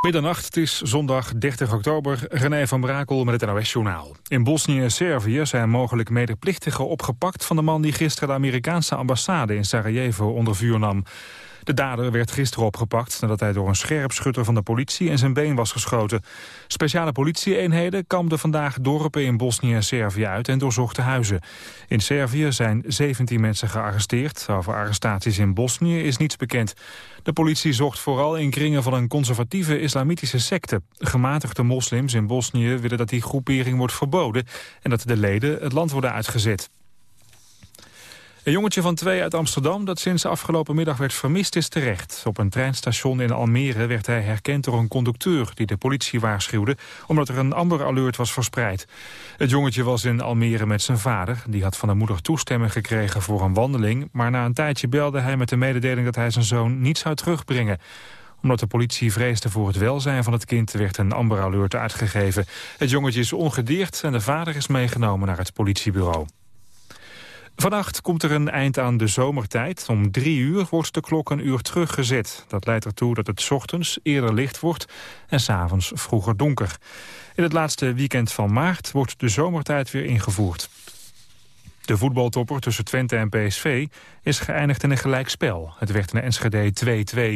Middernacht, het is zondag 30 oktober, René van Brakel met het NOS-journaal. In Bosnië en Servië zijn mogelijk medeplichtigen opgepakt... van de man die gisteren de Amerikaanse ambassade in Sarajevo onder vuur nam. De dader werd gisteren opgepakt nadat hij door een scherpschutter van de politie in zijn been was geschoten. Speciale politieeenheden kamden vandaag dorpen in Bosnië en Servië uit en doorzochten huizen. In Servië zijn 17 mensen gearresteerd. Over arrestaties in Bosnië is niets bekend. De politie zocht vooral in kringen van een conservatieve islamitische secte. Gematigde moslims in Bosnië willen dat die groepering wordt verboden... en dat de leden het land worden uitgezet. Een jongetje van twee uit Amsterdam dat sinds afgelopen middag werd vermist is terecht. Op een treinstation in Almere werd hij herkend door een conducteur die de politie waarschuwde omdat er een Amber Alert was verspreid. Het jongetje was in Almere met zijn vader. Die had van de moeder toestemming gekregen voor een wandeling, maar na een tijdje belde hij met de mededeling dat hij zijn zoon niet zou terugbrengen omdat de politie vreesde voor het welzijn van het kind werd een Amber Alert uitgegeven. Het jongetje is ongedeerd en de vader is meegenomen naar het politiebureau. Vannacht komt er een eind aan de zomertijd. Om drie uur wordt de klok een uur teruggezet. Dat leidt ertoe dat het ochtends eerder licht wordt en s'avonds vroeger donker. In het laatste weekend van maart wordt de zomertijd weer ingevoerd. De voetbaltopper tussen Twente en PSV is geëindigd in een gelijkspel. Het werd in Enschede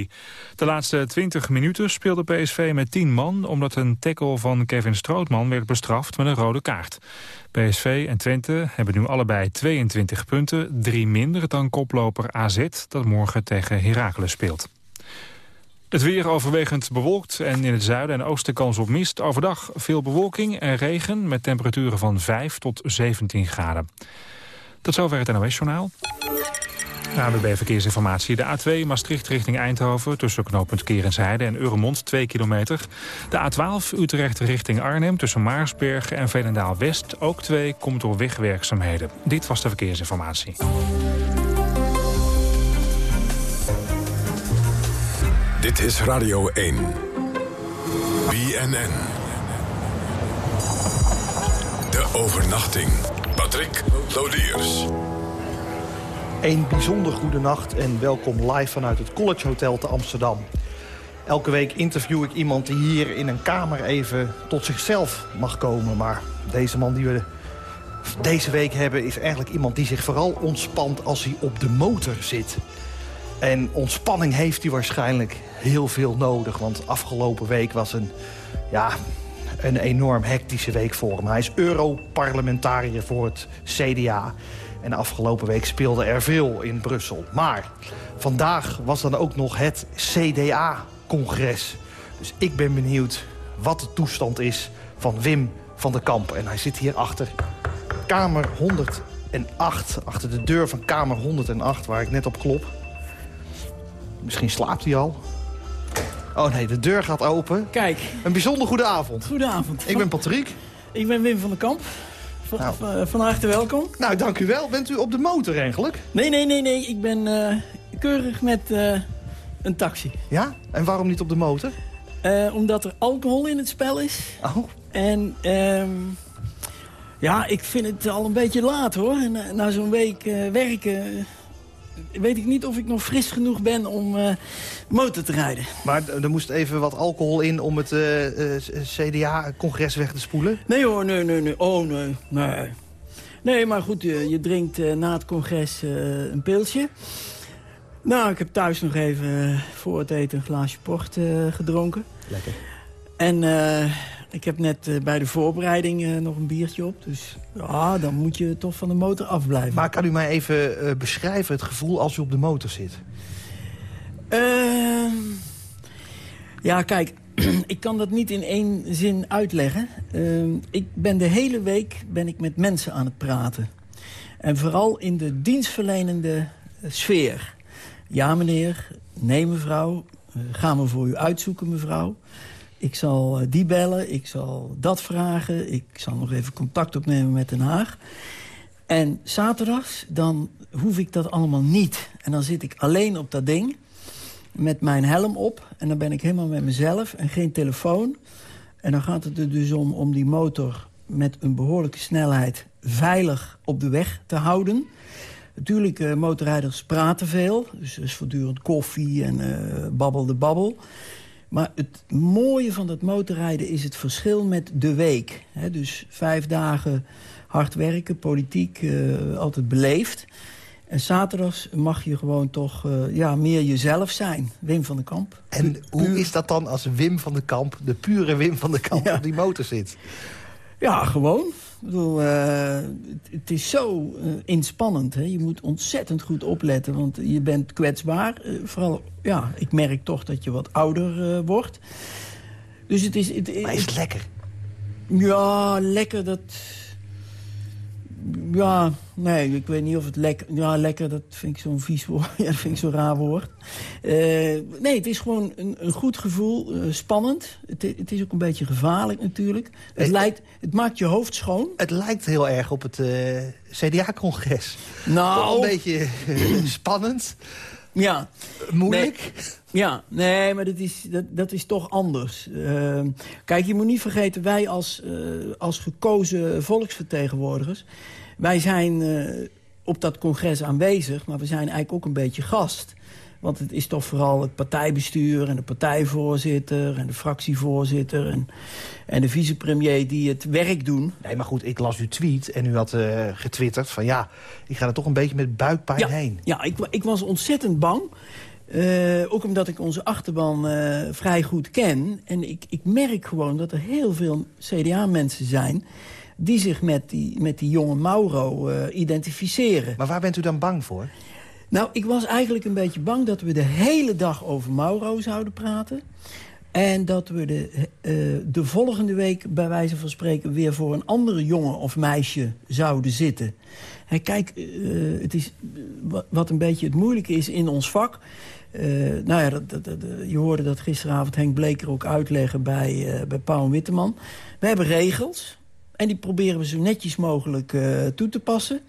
2-2. De laatste 20 minuten speelde PSV met 10 man... omdat een tackle van Kevin Strootman werd bestraft met een rode kaart. PSV en Twente hebben nu allebei 22 punten, drie minder dan koploper AZ... dat morgen tegen Heracles speelt. Het weer overwegend bewolkt en in het zuiden en oosten kans op mist. Overdag veel bewolking en regen met temperaturen van 5 tot 17 graden. Tot zover het NOS-journaal. ABB Verkeersinformatie. De A2 Maastricht richting Eindhoven... tussen knooppunt Kerensheide en Uremond, 2 kilometer. De A12 Utrecht richting Arnhem tussen Maarsbergen en Veenendaal-West... ook 2 komt door wegwerkzaamheden. Dit was de verkeersinformatie. Dit is Radio 1. BNN. De overnachting. Patrick Lodiers. Een bijzonder goede nacht en welkom live vanuit het College Hotel te Amsterdam. Elke week interview ik iemand die hier in een kamer even tot zichzelf mag komen. Maar deze man die we deze week hebben is eigenlijk iemand die zich vooral ontspant als hij op de motor zit. En ontspanning heeft hij waarschijnlijk heel veel nodig. Want afgelopen week was een, ja, een enorm hectische week voor hem. Hij is Europarlementariër voor het CDA. En de afgelopen week speelde er veel in Brussel. Maar vandaag was dan ook nog het CDA-congres. Dus ik ben benieuwd wat de toestand is van Wim van der Kamp. En hij zit hier achter kamer 108, achter de deur van kamer 108... waar ik net op klop. Misschien slaapt hij al. Oh nee, de deur gaat open. Kijk. Een bijzonder goede avond. Goedenavond. Ik ben Patrick. Ik ben Wim van der Kamp. Van, nou. van harte welkom. Nou, dank u wel. Bent u op de motor eigenlijk? Nee, nee, nee, nee. Ik ben uh, keurig met uh, een taxi. Ja? En waarom niet op de motor? Omdat er alcohol in het spel is. Oh. En um, ja, ik vind het al een beetje laat hoor. Na, na zo'n week werken weet ik niet of ik nog fris genoeg ben om uh, motor te rijden. Maar er moest even wat alcohol in om het uh, uh, CDA-congres weg te spoelen? Nee hoor, nee, nee, nee. Oh, nee, nee. Nee, maar goed, je, je drinkt na het congres een pilsje. Nou, ik heb thuis nog even voor het eten een glaasje port gedronken. Lekker. En ik heb net uh, bij de voorbereiding uh, nog een biertje op. Dus ja, dan moet je toch van de motor afblijven. Maar kan u mij even uh, beschrijven het gevoel als u op de motor zit? Ehm, ja, kijk, ik kan dat niet in één zin uitleggen. Ehm, ik ben de hele week ben ik met mensen aan het praten. En vooral in de dienstverlenende sfeer. Ja, meneer. Nee, mevrouw. gaan we voor u uitzoeken, mevrouw. Ik zal eh, die bellen, ik zal dat vragen. Ik zal nog even contact opnemen met Den Haag. En zaterdags, dan hoef ik dat allemaal niet. En dan zit ik alleen op dat ding met mijn helm op. En dan ben ik helemaal met mezelf en geen telefoon. En dan gaat het er dus om om die motor met een behoorlijke snelheid... veilig op de weg te houden. Natuurlijk, uh, motorrijders praten veel. Dus, dus voortdurend koffie en uh, babbel de babbel. Maar het mooie van dat motorrijden is het verschil met de week. Dus vijf dagen hard werken, politiek, uh, altijd beleefd. En zaterdags mag je gewoon toch uh, ja, meer jezelf zijn. Wim van den Kamp. En hoe is dat dan als Wim van den Kamp, de pure Wim van den Kamp, ja. op die motor zit? Ja, gewoon. Ik bedoel, uh, het, is zo uh, inspannend. Hè? Je moet ontzettend goed opletten, want je bent kwetsbaar. Uh, vooral, ja, ik merk toch dat je wat ouder wordt. Dus het is... Het, maar is het lekker? Ja, lekker, dat... Ja, nee, ik weet niet of het lekker... Ja, lekker, dat vind ik zo'n vies woord. ja, dat vind ik zo'n raar woord. Uh, nee, het is gewoon een, een goed gevoel. Uh, spannend. Het, het, is ook een beetje gevaarlijk natuurlijk. Het, lijkt, het maakt je hoofd schoon. Het lijkt heel erg op het uh, CDA-congres. Nou... Toch een beetje spannend. Ja. Moeilijk. Nee, ja, nee, maar dat is, dat, dat is toch anders. Uh, kijk, je moet niet vergeten, wij als, uh, als gekozen volksvertegenwoordigers... wij zijn uh, op dat congres aanwezig, maar we zijn eigenlijk ook een beetje gast. Want het is toch vooral het partijbestuur en de partijvoorzitter... en de fractievoorzitter en, en de vicepremier die het werk doen. Nee, maar goed, ik las uw tweet en u had uh, getwitterd van... ja, ik ga er toch een beetje met buikpijn ja, heen. Ja, ik, ik was ontzettend bang... Uh, ook omdat ik onze achterban uh, vrij goed ken. En ik, ik merk gewoon dat er heel veel CDA-mensen zijn... die zich met die, met die jonge Mauro identificeren. Maar waar bent u dan bang voor? Nou, ik was eigenlijk een beetje bang dat we de hele dag over Mauro zouden praten. En dat we de, uh, de volgende week, bij wijze van spreken... weer voor een andere jongen of meisje zouden zitten. Kijk, uh, het is wat een beetje het moeilijke is in ons vak... Nou ja, dat, je hoorde dat gisteravond Henk Bleker ook uitleggen bij, bij Paul Witteman. We hebben regels en die proberen we zo netjes mogelijk toe te passen.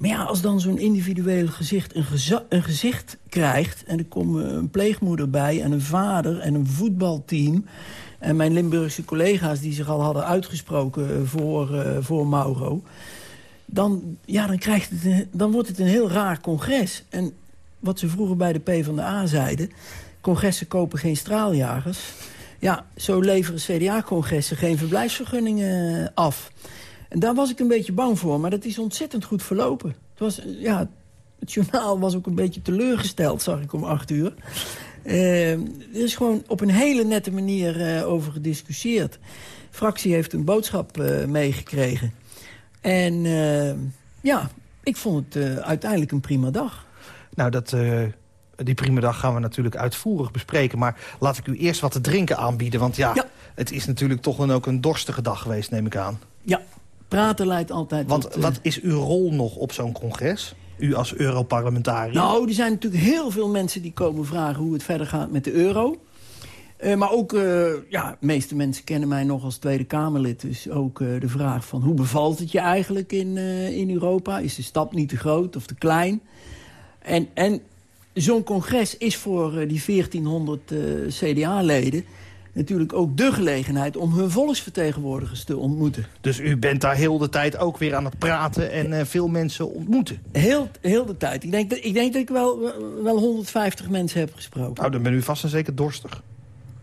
Maar ja, als dan zo'n individueel gezicht een, een, gezicht krijgt... en er komen een pleegmoeder bij en een vader en een voetbalteam... en mijn Limburgse collega's die zich al hadden uitgesproken voor, uh, voor Mauro... Dan, ja, dan, krijgt het dan wordt het een heel raar congres. En wat ze vroeger bij de PvdA zeiden... congressen kopen geen straaljagers. Ja, zo leveren CDA-congressen geen verblijfsvergunningen af. En daar was ik een beetje bang voor, maar dat is ontzettend goed verlopen. Het, was, ja, het journaal was ook een beetje teleurgesteld, zag ik om acht uur. Uh, er is gewoon op een hele nette manier uh, over gediscussieerd. De fractie heeft een boodschap uh, meegekregen. En ja, ik vond het uiteindelijk een prima dag. Nou, dat, die prima dag gaan we natuurlijk uitvoerig bespreken. Maar laat ik u eerst wat te drinken aanbieden. Want ja, ja. het is natuurlijk toch een, ook een dorstige dag geweest, neem ik aan. Ja, praten leidt altijd Want tot, uh... wat is uw rol nog op zo'n congres? U als Europarlementariër? Nou, er zijn natuurlijk heel veel mensen die komen vragen... hoe het verder gaat met de euro. Uh, maar ook, uh, ja, de meeste mensen kennen mij nog als Tweede Kamerlid. Dus ook uh, de vraag van hoe bevalt het je eigenlijk in, in Europa? Is de stap niet te groot of te klein? En, en zo'n congres is voor die 1400 uh, CDA-leden natuurlijk ook de gelegenheid om hun volksvertegenwoordigers te ontmoeten. Dus u bent daar heel de tijd ook weer aan het praten en uh, veel mensen ontmoeten? Heel, heel de tijd. Ik denk dat ik, denk dat ik wel, wel 150 mensen heb gesproken. Nou, dan ben u vast en zeker dorstig.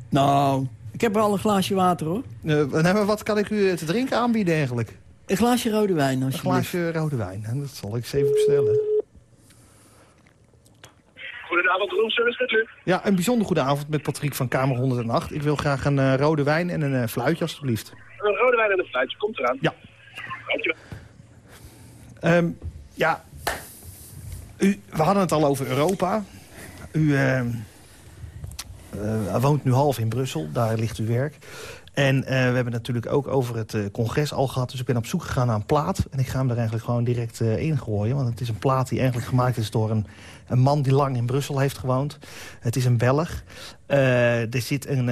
Nou, ik heb wel een glaasje water, hoor. nee, maar wat kan ik u te drinken aanbieden eigenlijk? Een glaasje rode wijn, alsjeblieft. Een glaasje rode wijn, dat zal ik eens even bestellen. Goedenavond, roomservice met u. Ja, een bijzonder goede avond met Patrick van Kamer 108. Ik wil graag een uh, rode wijn en een uh, fluitje, alstublieft. Een rode wijn en een fluitje, komt eraan. Ja. Dankjewel. Um, ja, u, we hadden het al over Europa. U uh, woont nu half in Brussel, daar ligt uw werk. En uh, we hebben natuurlijk ook over het uh, congres al gehad. Dus ik ben op zoek gegaan naar een plaat. En ik ga hem er eigenlijk gewoon direct uh, in gooien. Want het is een plaat die eigenlijk gemaakt is door een, een man die lang in Brussel heeft gewoond. Het is een Belg. Er zit een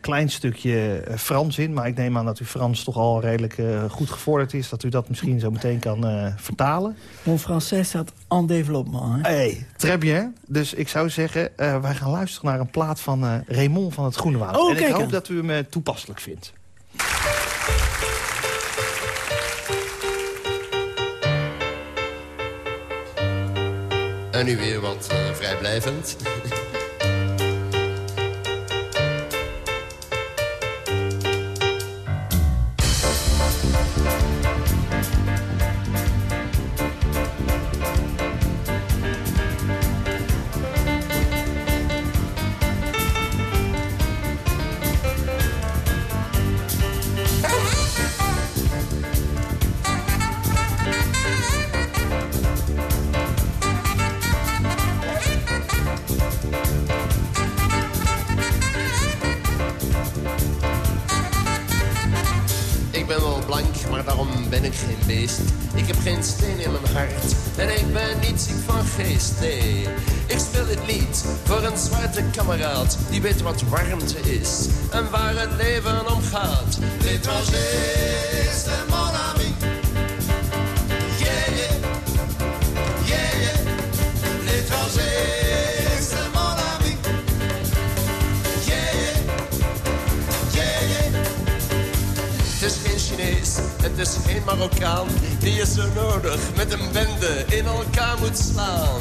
klein stukje Frans in. Maar ik neem aan dat u Frans toch al redelijk goed gevorderd is. Dat u dat misschien zo meteen kan vertalen. Mon français staat en développement. Hé, hey, très bien. Dus ik zou zeggen, wij gaan luisteren naar een plaat van Raymond van het Groene Woud. Oh, en ik hoop aan. dat u hem toepasselijk vindt. En nu weer wat uh, vrijblijvend. ben ik geen beest. Ik heb geen steen in mijn hart en ik ben niet ziek van geest, nee. Ik speel dit lied voor een zwarte kameraad die weet wat warmte is en waar het leven om gaat. L'étranger, c'est mon ami. Het is geen Marokkaan Die je zo nodig met een bende in elkaar moet slaan.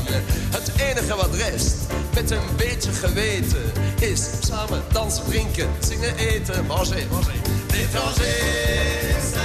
Het enige wat rest, met een beetje geweten Is samen dansen, drinken, zingen, eten Manger, manger. L'étranger,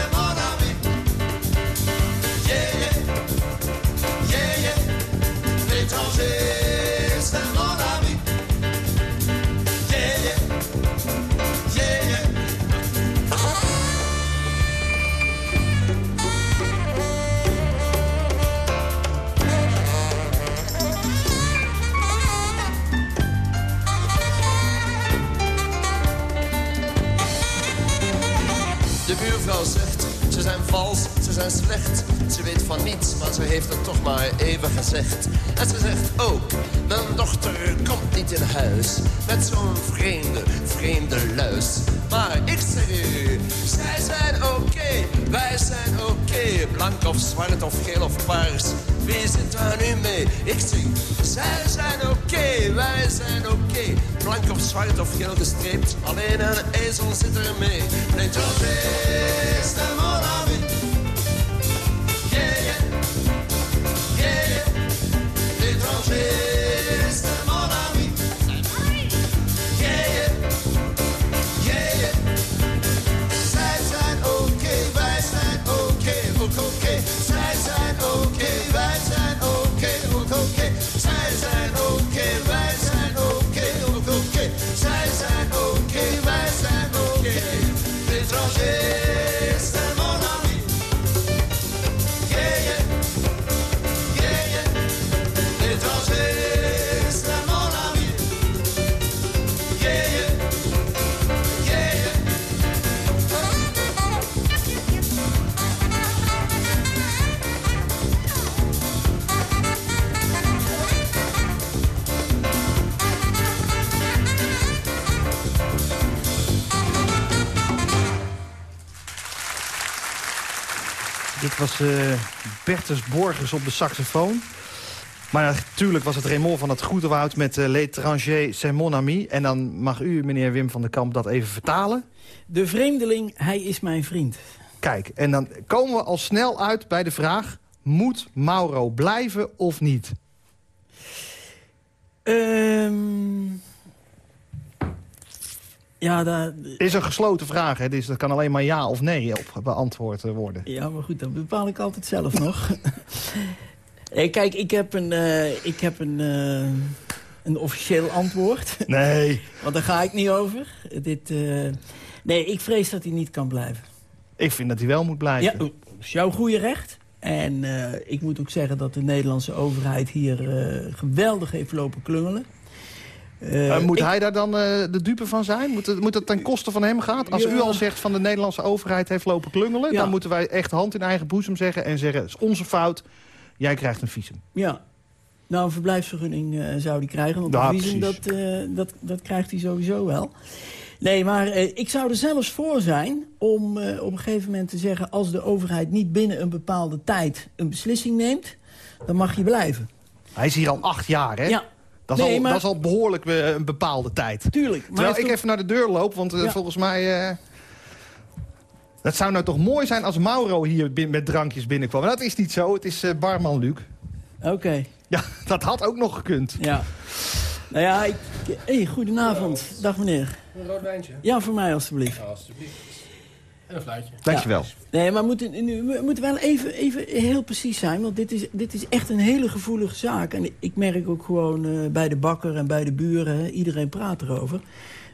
vals, ze zijn slecht. Ze weet van niets, maar ze heeft het toch maar even gezegd. En ze zegt ook, mijn dochter komt niet in huis. Met zo'n vreemde, vreemde luis. Maar ik zeg u, zij zijn oké, wij zijn oké. Blank of zwart of geel of paars. Wie zit daar nu mee? Ik zing, zij zijn oké, wij zijn oké. Blank of zwart of geel gestreept, alleen een ezel zit er mee. L'étranger, c'est mon L'étranger, was eh Bertus Borgers op de saxofoon. Maar natuurlijk was het Raymond van het Groetewoud met uh, L'étranger, c'est mon ami. En dan mag u, meneer Wim van der Kamp, dat even vertalen. De vreemdeling, hij is mijn vriend. Kijk, en dan komen we al snel uit bij de vraag... moet Mauro blijven of niet? Ehm ja, Het is een gesloten vraag, hè, dus dat kan alleen maar ja of nee op beantwoord worden. ja, maar goed, dat bepaal ik altijd zelf nog. Kijk, ik heb een, eh, ik heb een, eh, een officieel antwoord. Nee, Want daar ga ik niet over. Dit, eh, nee, ik vrees dat hij niet kan blijven. ik vind dat hij wel moet blijven. Ja, dat is jouw goede recht. En ik moet ook zeggen dat de Nederlandse overheid hier geweldig heeft lopen klungelen. Eh, Eh, moet ik- hij daar dan eh, de dupe van zijn? Moet het, moet het ten koste van hem gaan? Als Ja. u al zegt van de Nederlandse overheid heeft lopen klungelen... Ja. dan moeten wij echt hand in eigen boezem zeggen en zeggen... het is onze fout, jij krijgt een visum. Ja. Nou, een verblijfsvergunning zou hij krijgen. Want Ja, een visum, dat, dat, dat krijgt hij sowieso wel. Nee, maar ik zou er zelfs voor zijn om op een gegeven moment te zeggen... als de overheid niet binnen een bepaalde tijd een beslissing neemt... dan mag je blijven. Hij is hier al acht jaar, hè? Ja, Dat, is Nee, al, maar- dat is al behoorlijk eh, een bepaalde tijd. tuurlijk. Maar Terwijl ik even naar de deur loop, want eh, Ja. volgens mij... eh, het zou nou toch mooi zijn als Mauro hier bin- met drankjes binnenkwam. Maar dat is niet zo, het is eh, barman Luc. Oké, Ja, dat had ook nog gekund. ja. Nou ja, ik... Hey, goedenavond. Dag meneer. Een rood wijntje. Ja, voor mij alstublieft. Ja, alstublieft. En een fluitje. Dankjewel. Nee, maar we moeten, nu, we moeten wel even, even heel precies zijn. Want dit is, dit is echt een hele gevoelige zaak. En ik merk ook gewoon eh, bij de bakker en bij de buren... iedereen praat erover.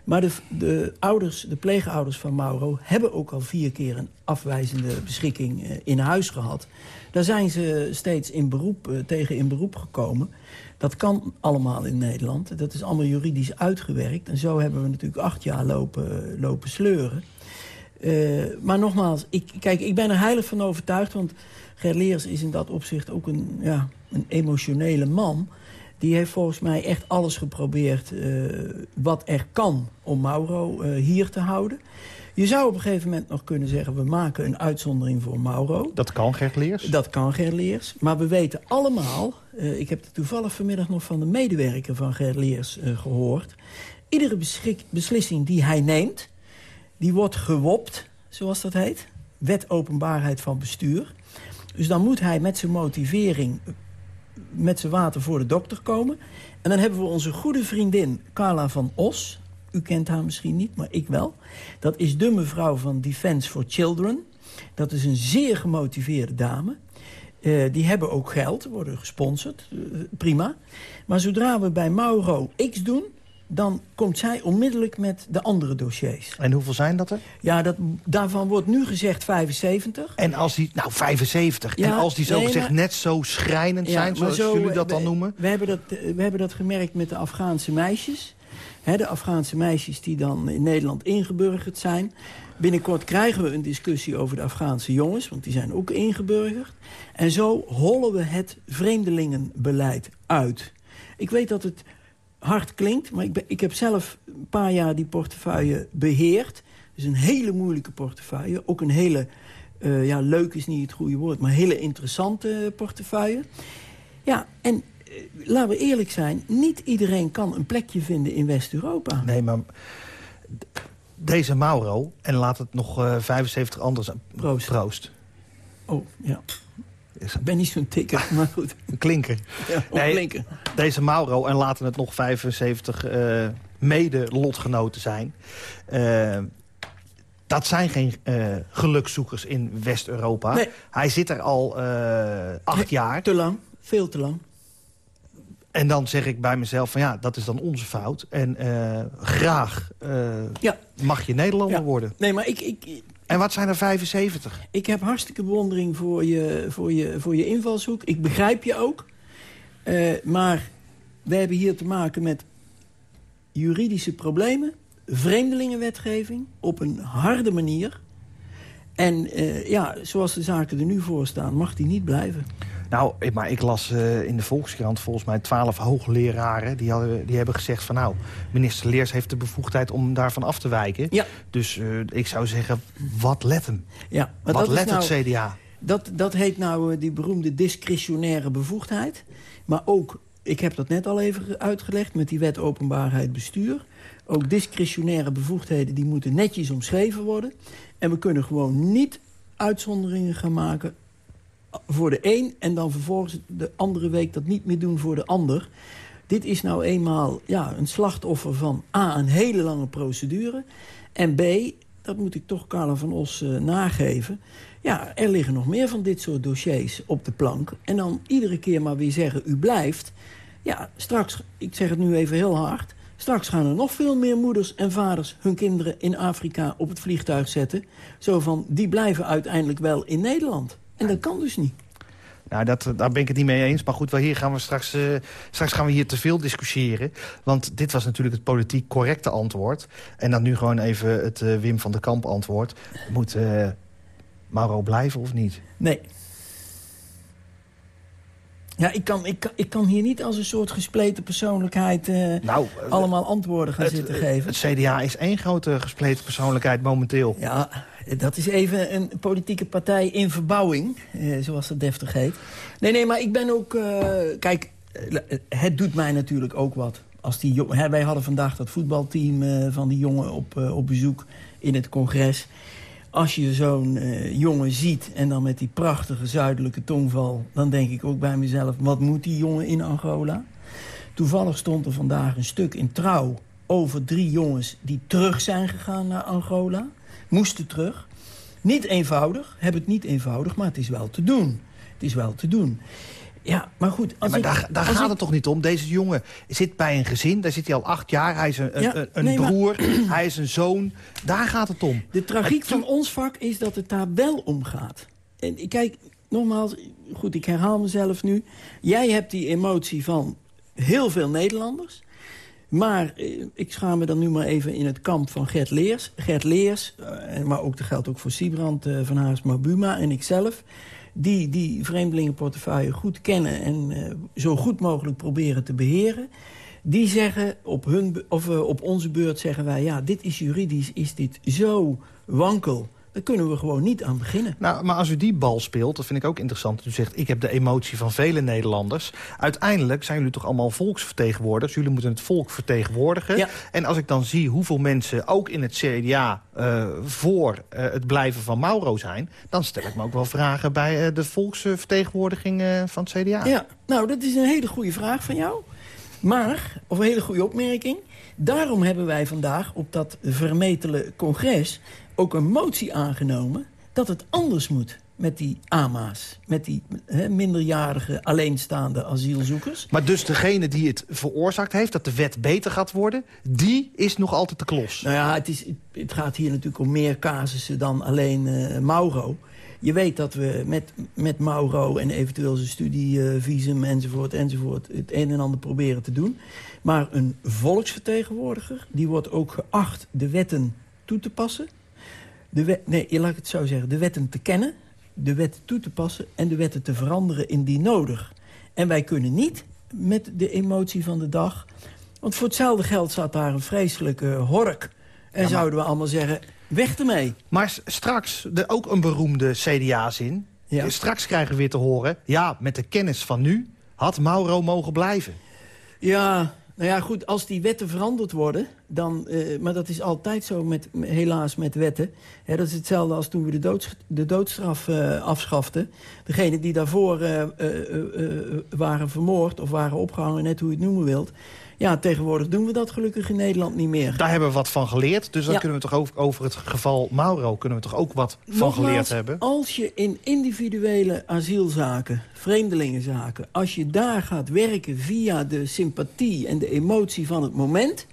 Maar de, de, ouders, de pleegouders van Mauro... hebben ook al vier keer een afwijzende beschikking eh, in huis gehad. Daar zijn ze steeds in beroep, eh, tegen in beroep gekomen. Dat kan allemaal in Nederland. Dat is allemaal juridisch uitgewerkt. En zo hebben we natuurlijk acht jaar lopen, lopen sleuren. Eh, maar nogmaals, ik, kijk, ik ben er heilig van overtuigd... want Ger Leers is in dat opzicht ook een, ja, een emotionele man... Die heeft volgens mij echt alles geprobeerd uh, wat er kan om Mauro uh, hier te houden. Je zou op een gegeven moment nog kunnen zeggen... we maken een uitzondering voor Mauro. Dat kan Gert Leers? Dat kan Gert Leers. Maar we weten allemaal... Ik heb het toevallig vanmiddag nog van de medewerker van Gert Leers gehoord... iedere beslissing die hij neemt... die wordt gewopt, zoals dat heet. Wet openbaarheid van bestuur. Dus dan moet hij met zijn motivering met zijn water voor de dokter komen. En dan hebben we onze goede vriendin Carla van Os. U kent haar misschien niet, maar ik wel. Dat is de mevrouw van Defense for Children. Dat is een zeer gemotiveerde dame. Uh, die hebben ook geld, worden gesponsord, uh, prima. Maar zodra we bij Mauro X doen dan komt zij onmiddellijk met de andere dossiers. En hoeveel zijn dat er? Ja, dat, daarvan wordt nu gezegd 75. En als die, nou 75, ja, en als die zo gezegd net zo schrijnend ja, zijn, zoals zo, jullie dat dan noemen? We hebben dat, we hebben dat gemerkt met de Afghaanse meisjes. He, de Afghaanse meisjes die dan in Nederland ingeburgerd zijn. Binnenkort krijgen we een discussie over de Afghaanse jongens, want die zijn ook ingeburgerd. En zo hollen we het vreemdelingenbeleid uit. Ik weet dat het hard klinkt. Maar ik, ben, ik heb zelf een paar jaar die portefeuille beheerd. Dus een hele moeilijke portefeuille. Ook een hele, uh, ja, leuk is niet het goede woord... maar hele interessante portefeuille. Ja, en uh, laten we eerlijk zijn... niet iedereen kan een plekje vinden in West-Europa. Nee, maar deze Mauro... en laat het nog uh, 75 anderen zijn. Proost. Proost. Oh, ja. Ik ben niet zo'n tikker, maar goed. Een klinker. Ja, nee, klinker. Deze Mauro, en laten het nog 75 uh, mede-lotgenoten zijn... Uh, dat zijn geen uh, gelukzoekers in West-Europa. Nee. Hij zit er al uh, acht nee, jaar. Te lang, veel te lang. En dan zeg ik bij mezelf van ja, dat is dan onze fout. En uh, graag ja. mag je Nederlander ja. worden. Nee, maar ik, ik, en wat zijn er 75? Ik heb hartstikke bewondering voor je, voor je, voor je invalshoek. Ik begrijp je ook. Uh, maar we hebben hier te maken met juridische problemen. Vreemdelingenwetgeving op een harde manier. En uh, ja, zoals de zaken er nu voor staan, mag die niet blijven. Nou, maar ik las uh, in de Volkskrant volgens mij twaalf hoogleraren... Die, hadden, die hebben gezegd van nou, minister Leers heeft de bevoegdheid om daarvan af te wijken. Ja. Dus uh, ik zou zeggen, wat let hem? Ja, wat let nou, het CDA? Dat, dat heet nou uh, die beroemde discretionaire bevoegdheid. Maar ook, ik heb dat net al even uitgelegd... met die wet openbaarheid bestuur. Ook discretionaire bevoegdheden die moeten netjes omschreven worden. En we kunnen gewoon niet uitzonderingen gaan maken voor de een en dan vervolgens de andere week dat niet meer doen voor de ander. Dit is nou eenmaal ja, een slachtoffer van A, een hele lange procedure... en B, dat moet ik toch Carla van Os uh, nageven... ja, er liggen nog meer van dit soort dossiers op de plank... en dan iedere keer maar weer zeggen, u blijft... ja, straks, ik zeg het nu even heel hard... Straks gaan er nog veel meer moeders en vaders hun kinderen in Afrika op het vliegtuig zetten. Zo van, die blijven uiteindelijk wel in Nederland. En dat kan dus niet. Nou, dat, daar ben ik het niet mee eens. Maar goed, wel hier gaan we straks, uh, straks gaan we hier te veel discussiëren. Want dit was natuurlijk het politiek correcte antwoord. En dan nu gewoon even het uh, Wim van der Kamp antwoord. Moet uh, Mauro blijven of niet? Nee. Ja, ik kan, ik, kan, ik kan hier niet als een soort gespleten persoonlijkheid uh, nou, allemaal antwoorden gaan het, zitten geven. Het CDA is één grote gespleten persoonlijkheid momenteel. Ja, dat is even een politieke partij in verbouwing, uh, zoals dat deftig heet. Nee, nee, maar ik ben ook... Uh, kijk, het doet mij natuurlijk ook wat. Als die hè, wij hadden vandaag dat voetbalteam van die jongen op, op bezoek in het congres als je zo'n jongen ziet en dan met die prachtige zuidelijke tongval... dan denk ik ook bij mezelf, wat moet die jongen in Angola? Toevallig stond er vandaag een stuk in Trouw over drie jongens... die terug zijn gegaan naar Angola, moesten terug. Niet eenvoudig, heb het niet eenvoudig, maar het is wel te doen. Het is wel te doen. Ja, maar goed... Als ja, maar ik, daar, daar gaat ik... het toch niet om? Deze jongen zit bij een gezin, daar zit hij al acht jaar. Hij is een, ja, een, een nee, broer, maar... hij is een zoon. Daar gaat het om. De tragiek van ons vak is dat het daar wel om gaat. En kijk, nogmaals, goed, ik herhaal mezelf nu. Jij hebt die emotie van heel veel Nederlanders. Maar eh, ik schaam me dan nu maar even in het kamp van Gert Leers. Gert Leers, eh, maar ook, dat geldt ook voor Siebrand eh, van Haarsma Buma en ikzelf... die die vreemdelingenportefeuille goed kennen... en zo goed mogelijk proberen te beheren... die zeggen, op, hun, of, op onze beurt zeggen wij... ja, dit is juridisch, is dit zo wankel... daar kunnen we gewoon niet aan beginnen. Nou, maar als u die bal speelt, dat vind ik ook interessant. U zegt, ik heb de emotie van vele Nederlanders. Uiteindelijk zijn jullie toch allemaal volksvertegenwoordigers. Jullie moeten het volk vertegenwoordigen. Ja. En als ik dan zie hoeveel mensen, ook in het CDA... eh, voor eh, het blijven van Mauro zijn... dan stel ik me ook wel vragen bij eh, de volksvertegenwoordiging van het CDA. Ja, nou, dat is een hele goede vraag van jou. Maar, of een hele goede opmerking... daarom hebben wij vandaag op dat vermetele congres... ook een motie aangenomen dat het anders moet met die AMA's. Met die minderjarige alleenstaande asielzoekers. Maar dus degene die het veroorzaakt heeft, dat de wet beter gaat worden... die is nog altijd de klos. Nou ja, het, is, het gaat hier natuurlijk om meer casussen dan alleen eh, Mauro. Je weet dat we met, met Mauro en eventueel zijn studievisum enzovoort, enzovoort... het een en ander proberen te doen. Maar een volksvertegenwoordiger, die wordt ook geacht de wetten toe te passen. De wet, nee, laat ik het zo zeggen. De wetten te kennen, de wetten toe te passen... en de wetten te veranderen indien nodig. En wij kunnen niet met de emotie van de dag... want voor hetzelfde geld staat daar een vreselijke hork... En zouden we allemaal zeggen, weg ermee. Maar straks, de, ook een beroemde CDA-zin... Ja. straks krijgen we weer te horen... ja, met de kennis van nu had Mauro mogen blijven. Ja, nou ja, goed, als die wetten veranderd worden... dan, eh, maar dat is altijd zo, met, helaas, met wetten. Hè, dat is hetzelfde als toen we de, doods, de doodstraf eh, afschaften. Degenen die daarvoor eh, waren vermoord of waren opgehangen... net hoe je het noemen wilt... Ja, tegenwoordig doen we dat gelukkig in Nederland niet meer. Daar hebben we wat van geleerd. Dus dan Ja. kunnen we toch over, over het geval Mauro... kunnen we toch ook wat van geleerd hebben. als je in individuele asielzaken, vreemdelingenzaken... als je daar gaat werken via de sympathie en de emotie van het moment...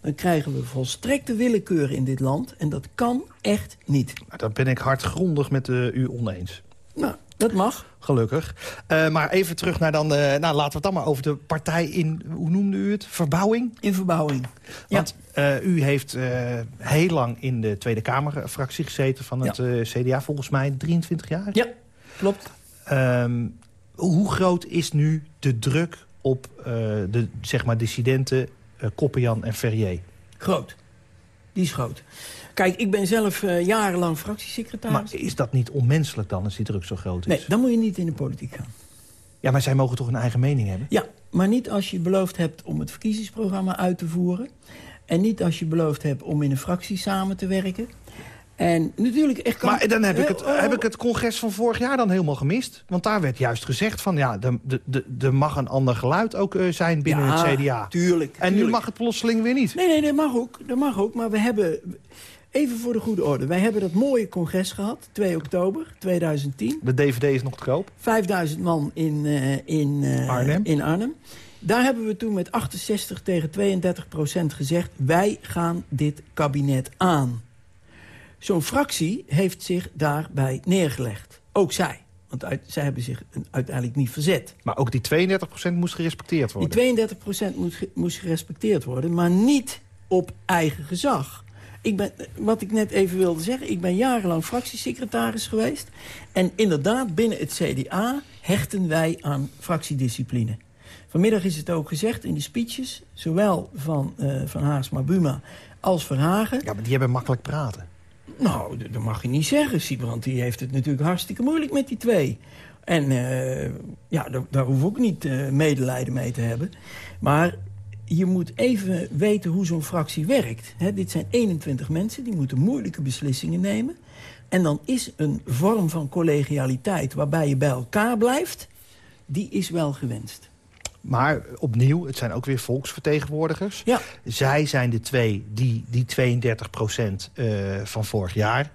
dan krijgen we volstrekte willekeur in dit land. En dat kan echt niet. Maar daar ben ik hardgrondig met eh, u oneens. Nou, dat mag. Gelukkig. Eh, maar even terug naar dan... eh, nou, laten we het dan maar over de partij in... hoe noemde u het? Verbouwing? In verbouwing. Want eh, u heeft heel lang in de Tweede Kamerfractie gezeten... van het Ja. CDA, volgens mij 23 jaar. Ja, klopt. Ehm, hoe groot is nu de druk op de zeg maar, dissidenten Koppenjan en Ferrier? Groot. Die is groot. Kijk, ik ben zelf eh, jarenlang Maar fractiesecretaris. is dat niet onmenselijk dan, als die druk zo groot is? Nee, dan moet je niet in de politiek gaan. Ja, maar zij mogen toch een eigen mening hebben? Ja, maar niet als je beloofd hebt om het verkiezingsprogramma uit te voeren. En niet als je beloofd hebt om in een fractie samen te werken. En natuurlijk, echt kan... Maar dan heb ik, het, Eh, oh, heb ik het congres van vorig jaar dan helemaal gemist. Want daar werd juist gezegd van... ja, er- mag een ander geluid ook eh, zijn binnen ja, het CDA. Tuurlijk. En nu mag het plotseling weer niet. Nee, nee, dat mag ook. Dat mag ook. Maar we hebben... Even voor de goede orde. Wij hebben dat mooie congres gehad, 2 oktober 2010. De DVD is nog te koop. 5000 man in, eh, in, eh, Arnhem. in Arnhem. Daar hebben we toen met 68 tegen 32 procent gezegd... wij gaan dit kabinet aan. Zo'n fractie heeft zich daarbij neergelegd. Ook zij. Want uit, zij hebben zich uiteindelijk niet verzet. Maar ook die 32% moest gerespecteerd worden. Die 32 procent moest, ge- moest gerespecteerd worden... maar niet op eigen gezag. Ik ben, wat ik net even wilde zeggen... ik ben jarenlang fractiesecretaris geweest... en inderdaad, binnen het CDA hechten wij aan fractiediscipline. Vanmiddag is het ook gezegd in de speeches... zowel van, eh van Haarsma Buma als Verhagen... Ja, maar die hebben makkelijk praten. Nou, dat mag je niet zeggen. Siebrand die heeft het natuurlijk hartstikke moeilijk met die twee. En eh, ja, daar, daar hoef ik ook niet eh, medelijden mee te hebben. Maar je moet even weten hoe zo'n fractie werkt. Dit zijn 21 mensen, die moeten moeilijke beslissingen nemen. En dan is een vorm van collegialiteit waarbij je bij elkaar blijft... die is wel gewenst. Maar opnieuw, het zijn ook weer volksvertegenwoordigers. Ja. Zij zijn de twee die die 32% eh, van vorig jaar...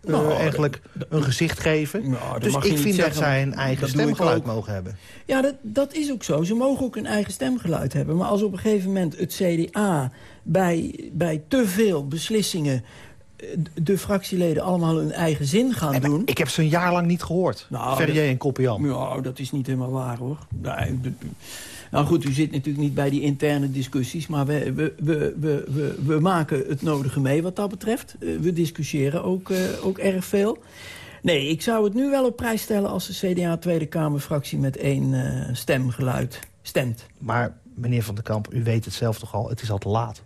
eh, Nou, eigenlijk een gezicht geven. Nou, dus ik vind dat zij een eigen stemgeluid mogen hebben. Ja, dat, dat is ook zo. Ze mogen ook een eigen stemgeluid hebben. Maar als op een gegeven moment het CDA bij, bij te veel beslissingen... de fractieleden allemaal hun eigen zin gaan doen... Ik heb ze een jaar lang niet gehoord. Nou, Ferrier en Koppian. Ja, dat is niet helemaal waar, hoor. Nee, nou goed, u zit natuurlijk niet bij die interne discussies... maar we, we, we, we, we, maken het nodige mee wat dat betreft. Eh, We discussiëren ook, eh, ook erg veel. Nee, ik zou het nu wel op prijs stellen... als de CDA Tweede Kamerfractie met één eh, stemgeluid stemt. Maar meneer Van der Kamp, u weet het zelf toch al, het is al te laat.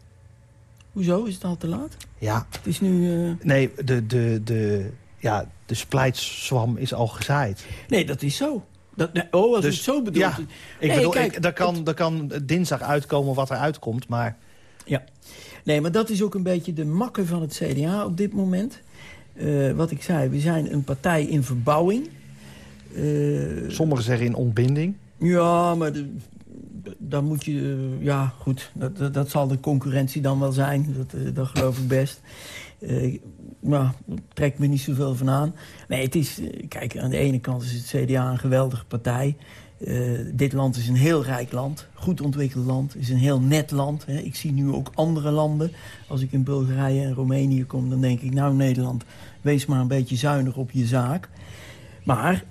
Hoezo? Is het al te laat? Ja, Het is nu... nee, de, de, de, ja, de splijtswam is al gezaaid. Nee, dat is zo. Dat, oh, als Dus, het zo bedoelt. ja, Ik Nee, bedoel, kijk, ik, daar, kan, daar kan dinsdag uitkomen wat er uitkomt, maar... Ja. Nee, maar dat is ook een beetje de makke van het CDA op dit moment. Eh, wat ik zei, we zijn een partij in verbouwing. Eh, Sommigen zeggen in ontbinding. ja, maar de, dan moet je... eh, ja, goed, dat, dat, dat zal de concurrentie dan wel zijn. Dat, dat geloof ik best. Eh nou, trekt me niet zoveel van aan. Nee, het is... eh, kijk, aan de ene kant is het CDA een geweldige partij. Eh, dit land is een heel rijk land. Goed ontwikkeld land. is een heel net land. Hè. Ik zie nu ook andere landen. Als ik in Bulgarije en Roemenië kom, dan denk ik... nou, Nederland, wees maar een beetje zuinig op je zaak. Maar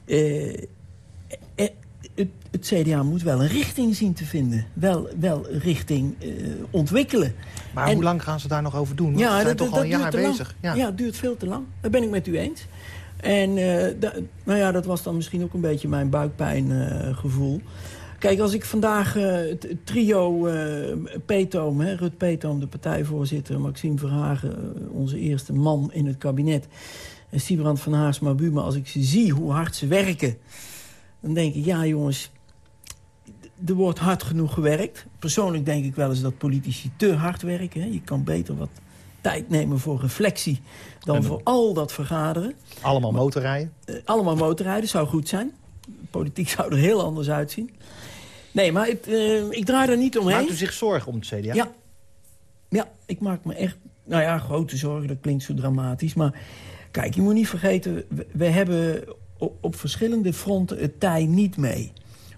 het, het CDA moet wel een richting zien te vinden. Wel, wel richting eh, ontwikkelen. Maar En- hoe lang gaan ze daar nog over doen? Want ze zijn toch al een jaar bezig. Ja. het duurt veel te lang. Daar ben ik met u eens. En eh, nou ja, dat was dan misschien ook een beetje mijn buikpijngevoel. Kijk, als ik vandaag eh, het, trio eh Peetoom, hè, Rut Peetoom, de partijvoorzitter... Maxime Verhagen, eh, onze eerste man in het kabinet... en Siebrand van Haarsma Buma, als ik ze zie hoe hard ze werken... dan denk ik, ja jongens, er wordt hard genoeg gewerkt. Persoonlijk denk ik wel eens dat politici te hard werken. Hè. Je kan beter wat tijd nemen voor reflectie dan voor al dat vergaderen. Allemaal motorrijden. Eh, allemaal motorrijden zou goed zijn. Politiek zou er heel anders uitzien. Nee, maar het, eh, ik draai er niet omheen. Maakt u zich zorgen om het CDA? Ja. Ja, ik maak me echt... Nou ja, grote zorgen, dat klinkt zo dramatisch. Maar kijk, je moet niet vergeten... we, we hebben op, op verschillende fronten het tij niet mee.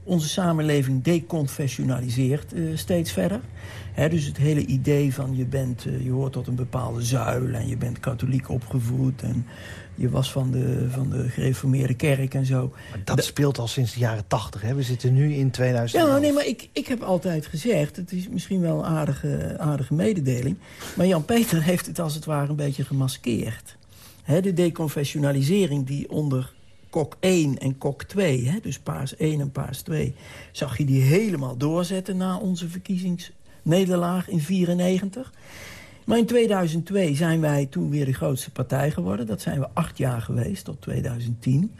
Onze samenleving deconfessionaliseert eh, steeds verder. Dus het hele idee van je, bent, eh, je hoort tot een bepaalde zuil... en je bent katholiek opgevoed... en je was van de, van de gereformeerde kerk en zo. Maar dat speelt al sinds de jaren tachtig. We zitten nu in 2000. Ja, nee, maar ik, ik heb altijd gezegd... het is misschien wel een aardige, aardige mededeling... maar Jan-Peter heeft het als het ware een beetje gemaskeerd. De deconfessionalisering die onder kok 1 en kok 2... Hè, dus paars 1 en paars 2... zag je die helemaal doorzetten na onze verkiezingsnederlaag in 94... Maar in 2002 zijn wij toen weer de grootste partij geworden. Dat zijn we acht jaar geweest, tot 2010.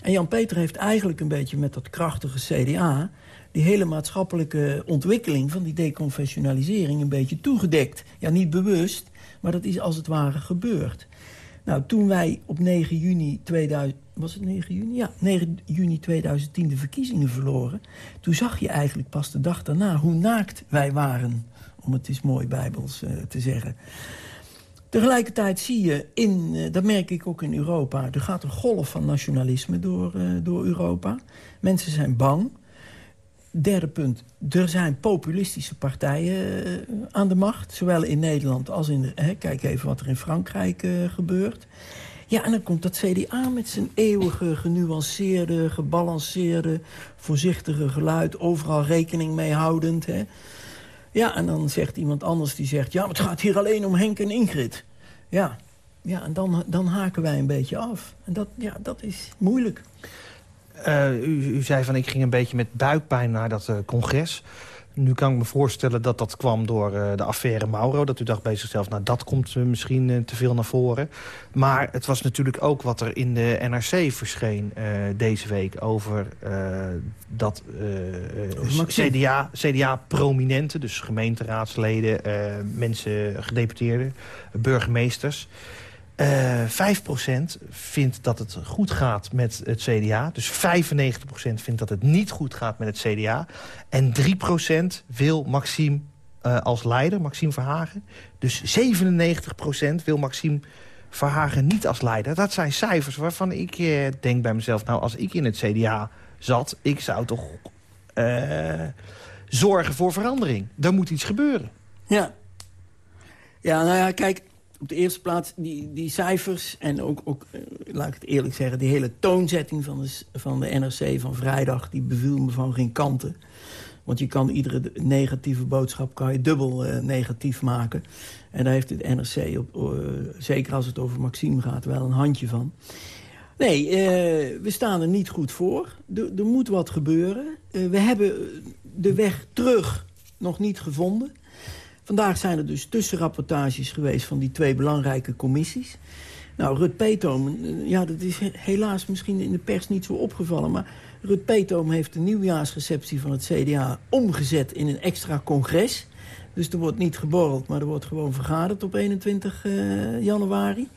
En Jan-Peter heeft eigenlijk een beetje met dat krachtige CDA... die hele maatschappelijke ontwikkeling van die deconfessionalisering... een beetje toegedekt. Ja, niet bewust, maar dat is als het ware gebeurd. Nou, toen wij op 9 juni 2000... Was het 9 juni? Ja, 9 juni 2010 de verkiezingen verloren. Toen zag je eigenlijk pas de dag daarna hoe naakt wij waren. Om het eens mooi bijbels uh, te zeggen. Tegelijkertijd zie je, in, uh, dat merk ik ook in Europa... er gaat een golf van nationalisme door, uh, door Europa. Mensen zijn bang. Derde punt, er zijn populistische partijen uh, aan de macht. Zowel in Nederland als in... Hè, kijk even wat er in Frankrijk uh, gebeurt. Ja, en dan komt dat CDA met zijn eeuwige, genuanceerde, gebalanceerde... voorzichtige geluid, overal rekening mee houdend... Hè. Ja, en dan zegt iemand anders die zegt... ja, maar het gaat hier alleen om Henk en Ingrid. Ja, ja en dan, dan haken wij een beetje af. En dat, ja, dat is moeilijk. Uh, u, u, zei van ik ging een beetje met buikpijn naar dat uh, congres. Nu kan ik me voorstellen dat dat kwam door uh, de affaire Mauro. Dat u dacht bij zichzelf, nou dat komt misschien te veel naar voren. Maar het was natuurlijk ook wat er in de NRC verscheen deze week... over dat CDA, CDA-prominenten, dus gemeenteraadsleden... mensen, gedeputeerden, burgemeesters... Uh, 5% vindt dat het goed gaat met het CDA. Dus 95% vindt dat het niet goed gaat met het CDA. En 3% wil Maxime uh, als leider, Maxime Verhagen. Dus 97% wil Maxime Verhagen niet als leider. Dat zijn cijfers waarvan ik uh, denk bij mezelf... nou, als ik in het CDA zat, ik zou toch zorgen voor verandering. Er moet iets gebeuren. Ja. Ja, nou ja, kijk... op de eerste plaats die, die cijfers en ook, ook eh, laat ik het eerlijk zeggen... die hele toonzetting van de, van de NRC van vrijdag... die beviel me van geen kanten. Want je kan iedere negatieve boodschap kan je dubbel eh, negatief maken. En daar heeft het NRC, op, eh, zeker als het over Maxime gaat, wel een handje van. Nee, we staan er niet goed voor. Er, moet wat gebeuren. We hebben de weg terug nog niet gevonden. Vandaag zijn er dus tussenrapportages geweest van die twee belangrijke commissies. Nou, Rut Peetoom, eh, ja, dat is he- helaas misschien in de pers niet zo opgevallen... maar Rut Peetoom heeft de nieuwjaarsreceptie van het CDA omgezet in een extra congres. Dus er wordt niet geborreld, maar er wordt gewoon vergaderd op 21 eh, januari.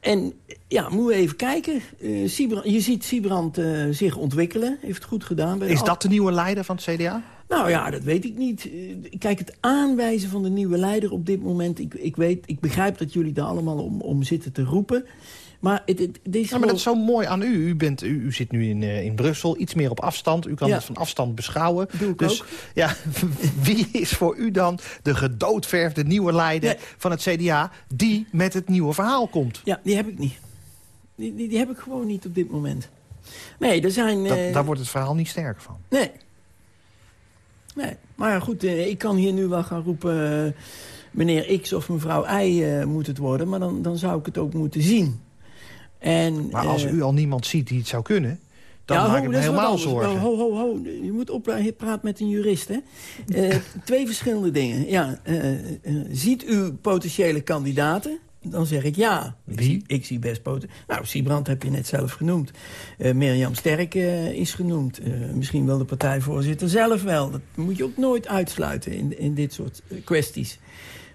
En ja, moeten we even kijken. Eh, Siebrand- je ziet Siebrand zich ontwikkelen. Heeft het goed gedaan. Bij Is dat de nieuwe leider van het CDA? Nou ja, dat weet ik niet. Eh, Kijk, het aanwijzen van de nieuwe leider op dit moment... ik, ik, weet, ik begrijp dat jullie daar allemaal om, om zitten te roepen. Maar het, het, het is Ja, maar gewoon- dat is zo mooi aan u. U, bent, u, u zit nu in, eh, in Brussel, iets meer op afstand. U kan Ja. het van afstand beschouwen. Doe ik dus ook. ja, wie is voor u dan de gedoodverfde nieuwe leider van het CDA... die met het nieuwe verhaal komt? Ja, die heb ik niet. Die, die, die heb ik gewoon niet op dit moment. Nee, er zijn... Dat, eh, daar wordt het verhaal niet sterk van. Nee. Nee. Maar goed, eh, ik kan hier nu wel gaan roepen... eh, meneer X of mevrouw Y eh, moet het worden. Maar dan, dan zou ik het ook moeten zien. En, Maar als u al niemand ziet die het zou kunnen... dan ja, maak ho, ik me helemaal zorgen. Ho, ho, ho. Je moet op, je praat met een jurist, hè. Twee verschillende dingen. Ja, ziet u potentiële kandidaten? Dan zeg ik ja. Ik zie, ik zie best potentieel. Nou, Siebrand heb je net zelf genoemd. Eh Mirjam Sterk eh, is genoemd. Eh, misschien wel de partijvoorzitter zelf wel. Dat moet je ook nooit uitsluiten in, in dit soort kwesties.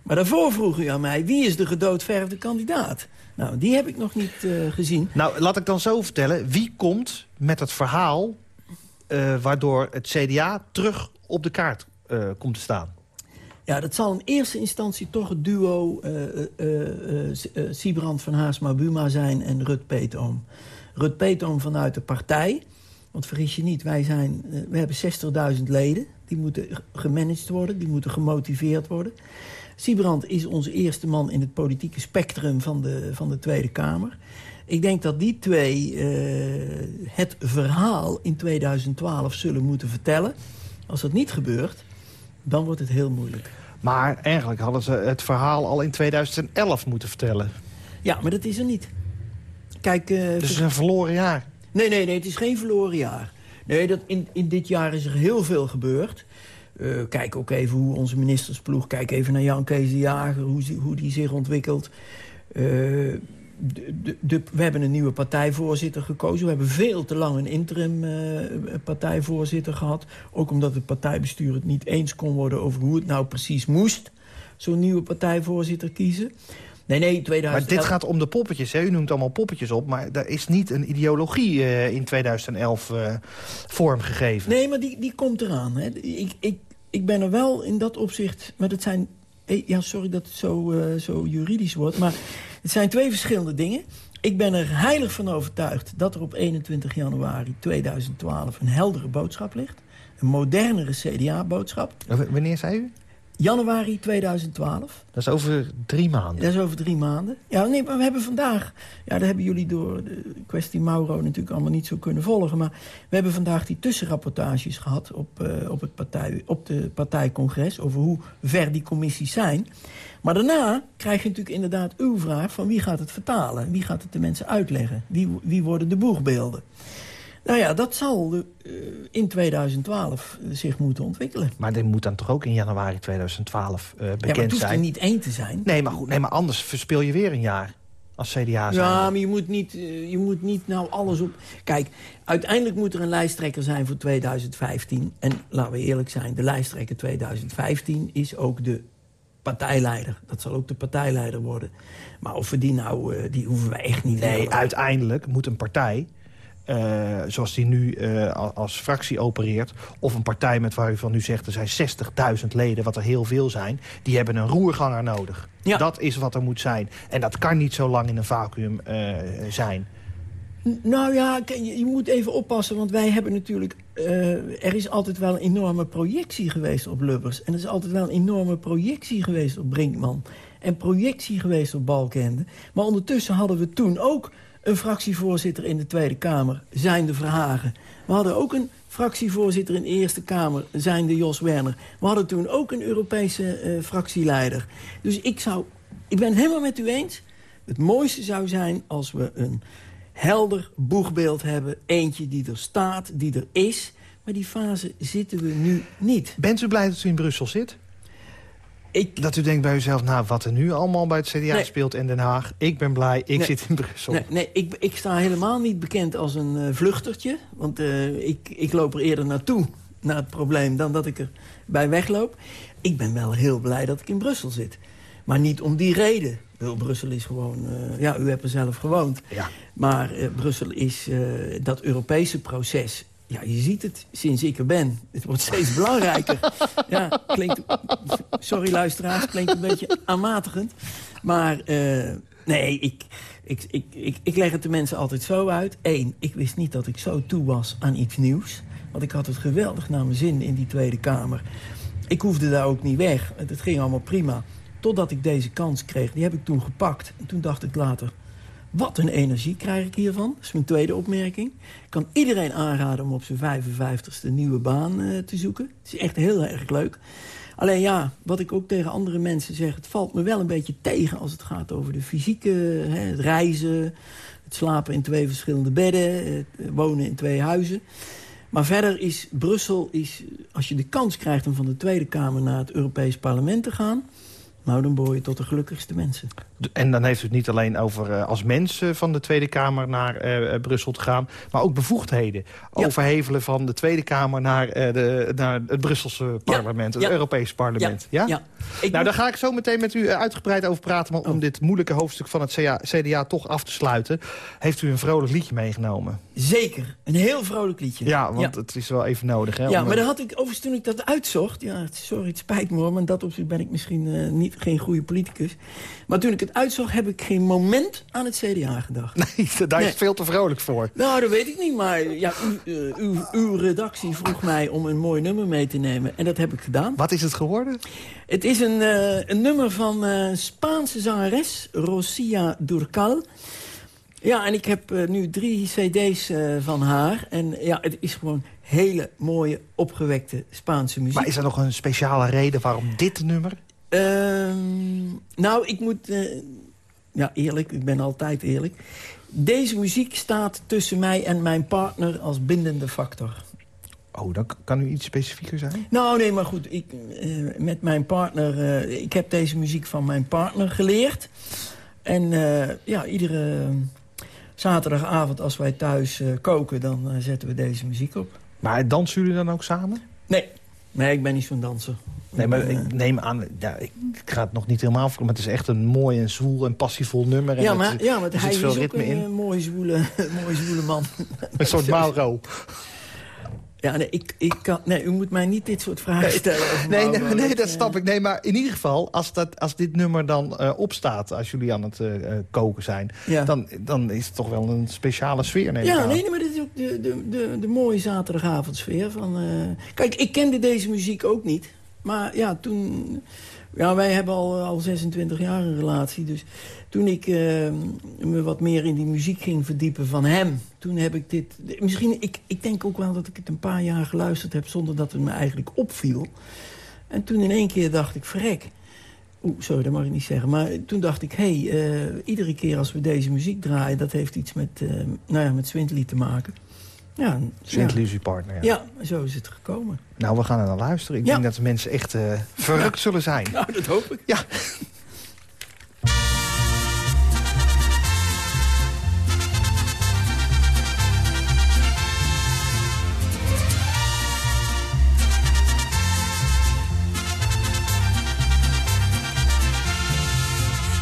Maar daarvoor vroeg u aan mij, wie is de gedoodverfde kandidaat? Nou, die heb ik nog niet gezien. Nou, laat ik dan zo vertellen. Wie komt met het verhaal... waardoor het CDA terug op de kaart komt te staan? Ja, dat zal in eerste instantie toch het duo eh eh, eh, Siebrand van Haarsma-Buma zijn en Rut Peetoom. Rut Peetoom vanuit de partij. Want vergis je niet, wij zijn, we hebben 60.000 leden. Die moeten gemanaged worden, die moeten gemotiveerd worden. Siebrand is onze eerste man in het politieke spectrum van de, van de Tweede Kamer. Ik denk dat die twee het verhaal in 2012 zullen moeten vertellen. Als dat niet gebeurt, dan wordt het heel moeilijk. Maar eigenlijk hadden ze het verhaal al in 2011 moeten vertellen. Ja, maar dat is er niet. Kijk, Dus het is een verloren jaar. nee, nee, nee, het is geen verloren jaar. Nee, dat in, in dit jaar is er heel veel gebeurd. Eh, kijk ook even hoe onze ministersploeg... Kijk even naar Jan Kees de Jager, hoe, hoe die zich ontwikkelt. Eh, de, de, de- we hebben een nieuwe partijvoorzitter gekozen. We hebben veel te lang een interim eh, partijvoorzitter gehad. Ook omdat het partijbestuur het niet eens kon worden... over hoe het nou precies moest. Zo'n nieuwe partijvoorzitter kiezen. Nee, nee, 2011... Maar dit gaat om de poppetjes. Hè? U noemt allemaal poppetjes op. Maar er is niet een ideologie eh, in 2011 eh, vormgegeven. Nee, maar die, die komt eraan. Hè. Ik, ik, ik ben er wel in dat opzicht... Maar dat zijn... Ja, sorry dat het zo, zo juridisch wordt. Maar het zijn twee verschillende dingen. Ik ben er heilig van overtuigd dat er op 21 januari 2012 een heldere boodschap ligt. Een modernere CDA-boodschap. Wanneer zei u? Januari 2012. Dat is over drie maanden. Dat is over drie maanden. Ja, nee, maar we hebben vandaag... Ja, dat hebben jullie door de kwestie Mauro natuurlijk allemaal niet zo kunnen volgen. Maar we hebben vandaag die tussenrapportages gehad op, eh, op, het partij, op de partijcongres... over hoe ver die commissies zijn. Maar daarna krijg je natuurlijk inderdaad uw vraag van wie gaat het vertalen? Wie gaat het de mensen uitleggen? Wie, wie worden de boegbeelden? Nou ja, dat zal eh, in 2012 zich moeten ontwikkelen. Maar dit moet dan toch ook in januari 2012 eh, ja, maar bekend het hoeft er zijn? niet één te zijn. Nee, maar goed. Nee, maar anders verspil je weer een jaar. Als CDA zijn. Ja, maar je moet, niet, eh, je moet niet nou alles op... Kijk, uiteindelijk moet er een lijsttrekker zijn voor 2015. En laten we eerlijk zijn, de lijsttrekker 2015 is ook de partijleider. Dat zal ook de partijleider worden. Maar of we die nou, eh, die hoeven we echt niet... Nee, uiteindelijk moet een partij, eh, zoals die nu eh, al- als fractie opereert... of een partij met waarvan u zegt er zijn 60.000 leden, wat er heel veel zijn... die hebben een roerganger nodig. Ja. Dat is wat er moet zijn. En dat kan niet zo lang in een vacuüm eh, zijn. Nou ja, je, je moet even oppassen, want wij hebben natuurlijk... er is altijd wel een enorme projectie geweest op Lubbers. En er is altijd wel een enorme projectie geweest op Brinkman. en projectie geweest op Balkende. Maar ondertussen hadden we toen ook een fractievoorzitter in de Tweede Kamer, zijnde Verhagen. We hadden ook een fractievoorzitter in de Eerste Kamer, zijnde Jos Werner. We hadden toen ook een Europese eh, fractieleider. Dus ik, zou, ik ben het helemaal met u eens. Het mooiste zou zijn als we een helder boegbeeld hebben. Eentje die er staat, die er is. Maar die fase zitten we nu niet. Bent u blij dat u in Brussel zit? Ik, Dat u denkt bij uzelf, nou, wat er nu allemaal bij het CDA Nee. speelt in Den Haag. Ik ben blij, ik Nee. zit in Brussel. nee, nee ik, ik sta helemaal niet bekend als een eh, vluchtertje. Want eh, ik, ik loop er eerder naartoe, naar het probleem, dan dat ik er bij wegloop. Ik ben wel heel blij dat ik in Brussel zit. Maar niet om die reden. Brussel is gewoon... eh, ja, u hebt er zelf gewoond. Ja. Maar Brussel is dat Europese proces... Ja, je ziet het sinds ik er ben. Het wordt steeds belangrijker. ja, klinkt... Sorry luisteraars, klinkt een beetje aanmatigend. Maar eh, nee, ik, ik, ik, ik, ik leg het de mensen altijd zo uit. Eén, ik wist niet dat ik zo toe was aan iets nieuws. Want ik had het geweldig naar mijn zin in die Tweede Kamer. Ik hoefde daar ook niet weg. Het, het ging allemaal prima. Totdat ik deze kans kreeg. Die heb ik toen gepakt. En toen dacht ik later... Wat een energie krijg ik hiervan. Dat is mijn tweede opmerking. Ik kan iedereen aanraden om op zijn 55ste een nieuwe baan eh, te zoeken. Het is echt heel erg leuk. Alleen ja, wat ik ook tegen andere mensen zeg... het valt me wel een beetje tegen als het gaat over de fysieke... Hè, het reizen, het slapen in twee verschillende bedden... het wonen in twee huizen. Maar verder is Brussel, is, als je de kans krijgt om van de Tweede Kamer naar het Europees Parlement te gaan... nou, dan behoor je tot de gelukkigste mensen. En dan heeft u het niet alleen over eh, als mens eh, van de Tweede Kamer naar eh, Brussel te gaan... maar ook bevoegdheden. Ja. Overhevelen van de Tweede Kamer naar, de, naar het Brusselse parlement. Het Ja. Europese parlement. Ja? Nou, moet- daar ga ik zo meteen met u uitgebreid over praten... maar om Oh. dit moeilijke hoofdstuk van het CDA, CDA toch af te sluiten... heeft u een vrolijk liedje meegenomen. Zeker, een heel vrolijk liedje. Ja, want het is wel even nodig. Hè, Ja, maar dan had ik overigens toen ik dat uitzocht... Ja, sorry, het spijt me hoor, maar in dat opzicht ben ik misschien eh, niet, geen goede politicus. Maar toen ik het uitzocht, heb ik geen moment aan het CDA gedacht. Nee, daar is Nee. veel te vrolijk voor. Nou, dat weet ik niet, maar ja, u, eh, uw, uw redactie vroeg mij om een mooi nummer mee te nemen. En dat heb ik gedaan. Wat is het geworden? Het is een, eh, een nummer van eh Spaanse zangeres, Rosia Durcal. Ja, en ik heb nu drie cd's van haar. En ja, het is gewoon hele mooie, opgewekte Spaanse muziek. Maar is er nog een speciale reden waarom dit nummer? Ehm, nou, ik moet... eh, ja, eerlijk, ik ben altijd eerlijk. Deze muziek staat tussen mij en mijn partner als bindende factor. Oh, dan kan u iets specifieker zijn? Nou, nee, maar goed. Ik, eh, met mijn partner... eh, ik heb deze muziek van mijn partner geleerd. En ja, iedere zaterdagavond als wij thuis koken... dan zetten we deze muziek op. Maar dansen jullie dan ook samen? Nee, nee ik ben niet zo'n danser. Nee, maar Eh, ik neem aan, ja, ik, ga het nog niet helemaal voor, maar het is echt een mooi en zwoel en passievol nummer. En ja, het- maar, ja, maar er hij is ook ritme een in. eh, mooie, zwoele, mooie zwoele man. Een soort Mauro. Ja, nee, ik, ik kan, nee, u moet mij niet dit soort vragen stellen. Nee, nee, nee, dat eh, snap ik. Nee, maar in ieder geval, als, dat, als dit nummer dan eh, opstaat... als jullie aan het eh, eh, koken zijn... Ja. Dan, dan is het toch wel een speciale sfeer, neem Ja, nee, nee, maar dit is ook de, de, de, de mooie zaterdagavondsfeer. Van, eh, Kijk, ik kende deze muziek ook niet. Maar ja, toen... Ja, wij hebben al, al 26 jaar een relatie. Dus toen ik eh, me wat meer in die muziek ging verdiepen van hem... toen heb ik dit... Misschien, ik, ik denk ook wel dat ik het een paar jaar geluisterd heb... zonder dat het me eigenlijk opviel. En toen in één keer dacht ik, verrek... Oeh, sorry, dat mag ik niet zeggen. Maar toen dacht ik, hé, hey, eh, iedere keer als we deze muziek draaien... dat heeft iets met, eh nou ja, met te maken. Ja, en- Sint ja. Lucie Partner, ja. ja, zo is het gekomen. Nou, we gaan er naar luisteren. Ik Ja. denk dat de mensen echt eh, verrukt zullen zijn. Nou, dat hoop ik. Ja.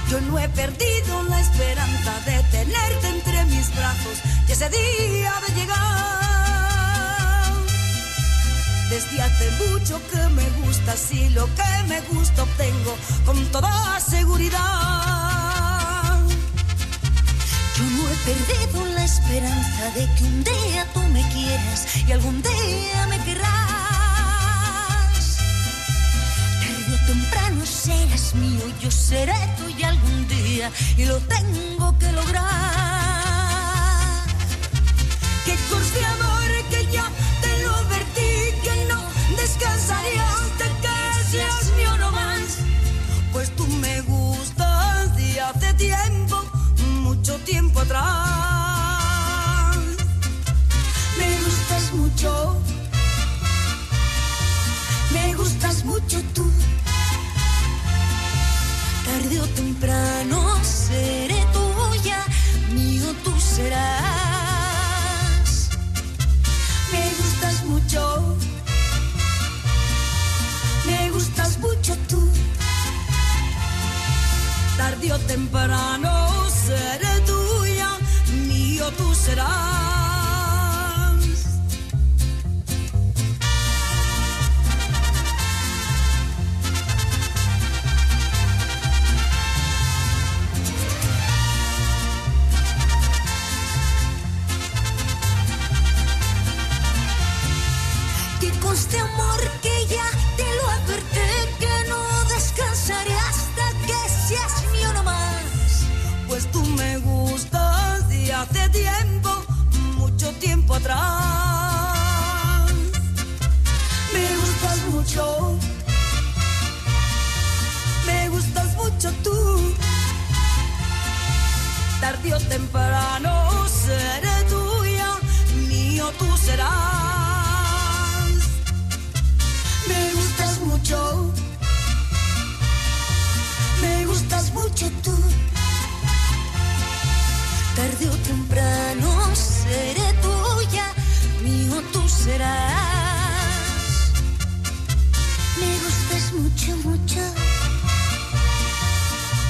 Yo no he perdido la esperanza de tenerte entre mis brazos y ese día de Desde hace mucho que me gustas y lo que me gusta obtengo con toda seguridad. Yo no he perdido la esperanza de que un día tú me quieras y algún día me querrás. Tarde o temprano serás mío, yo seré tuya algún día y lo tengo que lograr. Que conste Me gustas mucho. Me gustas mucho tú. Tarde o temprano seré tuya, mío tú serás. Me gustas mucho. Me gustas mucho tú. Tarde o temprano mío Me gustas mucho. Me gustas mucho tú. Tarde o temprano seré tuya, mío tú serás. Me gustas mucho. Me gustas mucho tú. Tarde o temprano seré tuya, mío tú serás. Me gustas mucho, mucho.